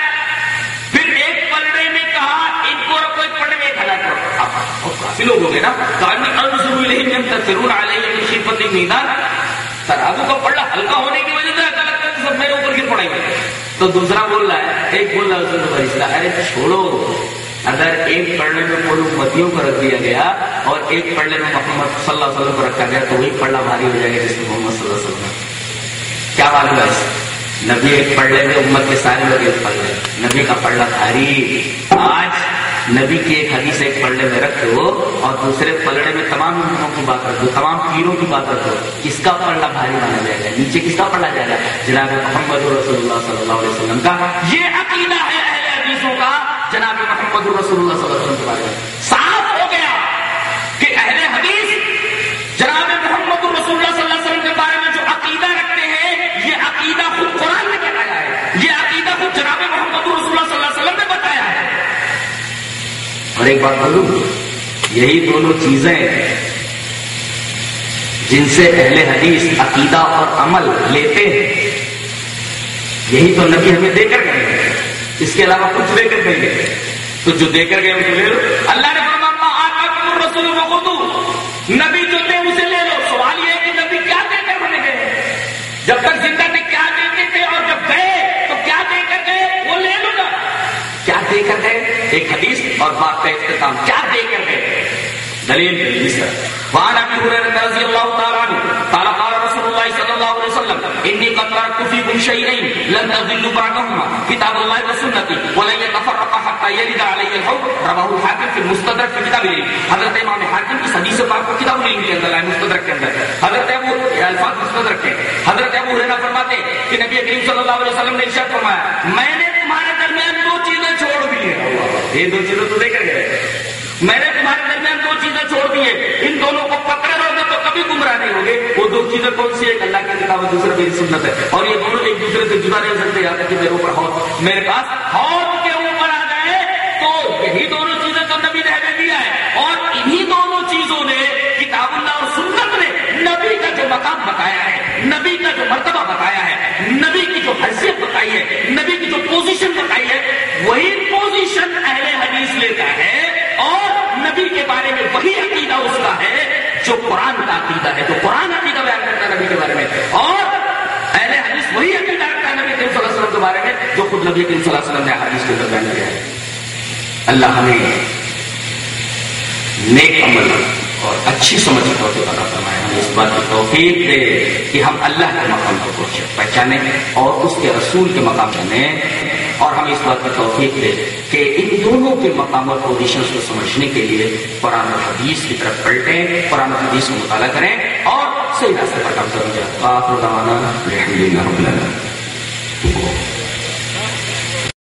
پھر ایک پلڑے میں کہا، ان کو رکھو، ایک پلڑے میں ایک ہلاک رکھو۔ کافی لوگ ہو گئے نا۔ کہانی انصرو الیہم ینتصرون علیہم من شیفت المیدان۔ ترازو کا پلڑا ہلکا ہونے کی وجہ سے ایسا لگتا ہے سب میرے اوپر گر پڑیں گے تو دوسرا بول رہا ہے، ایک بول رہا ہے اس میں فرشتہ ارے چھوڑو۔ اگر ایک پڑھنے میں پورے امتیوں کو رکھ دیا گیا اور ایک پڑھنے میں محمد صلی اللہ علیہ وسلم کو رکھا گیا تو وہی پڑھنا بھاری ہو جائے گا جس میں محمد صلی اللہ علیہ وسلم کیا معلوم ہے نبی ایک پڑھنے میں امت کے سارے لوگ ایک پڑھ رہے نبی کا پڑھنا بھاری۔ آج نبی کی ایک حدیث ایک پلڑے میں رکھو اور دوسرے پلڑے میں تمام لوگوں کی بات رکھو تمام پیروں کی بات رکھو کس کا پلڑا بھاری مانا جائے گا؟ نیچے کس کا پلڑا جائے گا؟ جناب محمد رسول اللہ صلی اللہ علیہ وسلم کا۔ یہ عقیدہ ہے اہل حدیثوں کا۔ جناب محمد رسول اللہ صلی اللہ علیہ وسلم کے بارے میں۔ صاف ہو گیا کہ اہل حدیث جناب محمد رسول اللہ صلی اللہ علیہ وسلم کے بارے میں جو عقیدہ رکھتے ہیں، یہ عقیدہ خود قرآن نے بتایا ہے۔ یہ عقیدہ خود جناب محمد رسول اللہ صلی اللہ علیہ وسلم نے بتایا ہے۔ اور ایک بات بولوں، یہی دونوں چیزیں جن سے اہل حدیث عقیدہ اور عمل لیتے ہیں، یہی تو نبی ہمیں دے کر گئے ہیں۔ اس کے علاوہ کچھ دے کر گئے. تو جو دے کر گئے اسے لے لو. اللہ نے فرمایا آقا رسول کو خود نبی جو دے اسے لے لو. سوال یہ ہے کہ نبی کیا دے کر بنے گئے؟ جب تک زندہ تھے، کیا دیتے تھے اور جب گئے، تو کیا دے کر گئے؟ وہ لے لو نا. کیا دے کر گئے؟ ایک حدیث اور بات کا اختتام. کیا دے کر گئے؟ دلیل حدیث ہے وعن ابي هريره رضي الله تعالى عنه وسلم اني قد تركت فيكم شيئين لن تضلوا بعدهما كتاب الله وسنتي ولن يتفرقا حتى يرد علي الحوض رواه الحاكم في المستدرك في كتاب العلم. حضرت امام حاکم اس حدیث پاک کو کتاب العلم کے اندر ہے مستدرک کے اندر حضرت ابو الفاظ مستدرک کے حضرت ابو ہریرہ فرماتے کہ نبی کریم صلی اللہ علیہ وسلم نے ارشاد فرمایا، میں نے تمہارے درمیان دو چیزیں چھوڑ دی ہیں۔ یہ دو چیزیں تو دے کر گئے۔ میں نے تمہارے درمیان دو چیزیں چھوڑ دی ہیں۔ ان دونوں کو پکڑے رہو۔ گے تو کبھی گمراہ نہیں ہوگے وہ دو چیزیں کون سی ایک اللہ کی کتاب دوسرا میری سنت ہے۔ اور یہ دونوں ایک دوسرے سے جدا نہیں سکتے، یاد کہ میرے اوپر ہاتھ میرے پاس ہاتھ کے اوپر آ جائے تو یہی دونوں چیزیں تو نبی نے دیا ہے اور انہی دونوں چیزوں نے کتاب اللہ اور سنت نے نبی کا جو مقام بتایا ہے، نبی کا جو مرتبہ بتایا ہے، نبی کی جو حیثیت بتائی ہے، نبی کی جو پوزیشن بتائی ہے، وہی پوزیشن اہل حدیث لیتا ہے۔ اور نبی کے بارے میں وہی عقیدہ اس کا ہے جو قرآن کا عقیدہ ہے، جو قرآن عقیدہ بیان کرتا ہے نبی کے بارے میں۔ اور اہل حدیث وہی عقیدہ رکھتا ہے نبی کریم صلی اللہ علیہ وسلم کے بارے میں جو خود نبی کریم صلی اللہ علیہ وسلم نے حدیث کے اندر بیان کیا ہے۔ اللہ ہمیں نیک عمل اور اچھی سمجھ کی توفیق عطا فرمائے ہمیں اس بات کی توفیق دے کہ ہم اللہ کے مقام کو پہچانے اور اس کے رسول کے مقام جانیں اور ہمیں اس بات کی توفیق دے کہ ان دونوں کے مقام اور پوزیشنس کو سمجھنے کے لیے قرآن و حدیث کی طرف پلٹیں، قرآن و حدیث کو مطالعہ کریں اور صحیح راستے پر کام کریں۔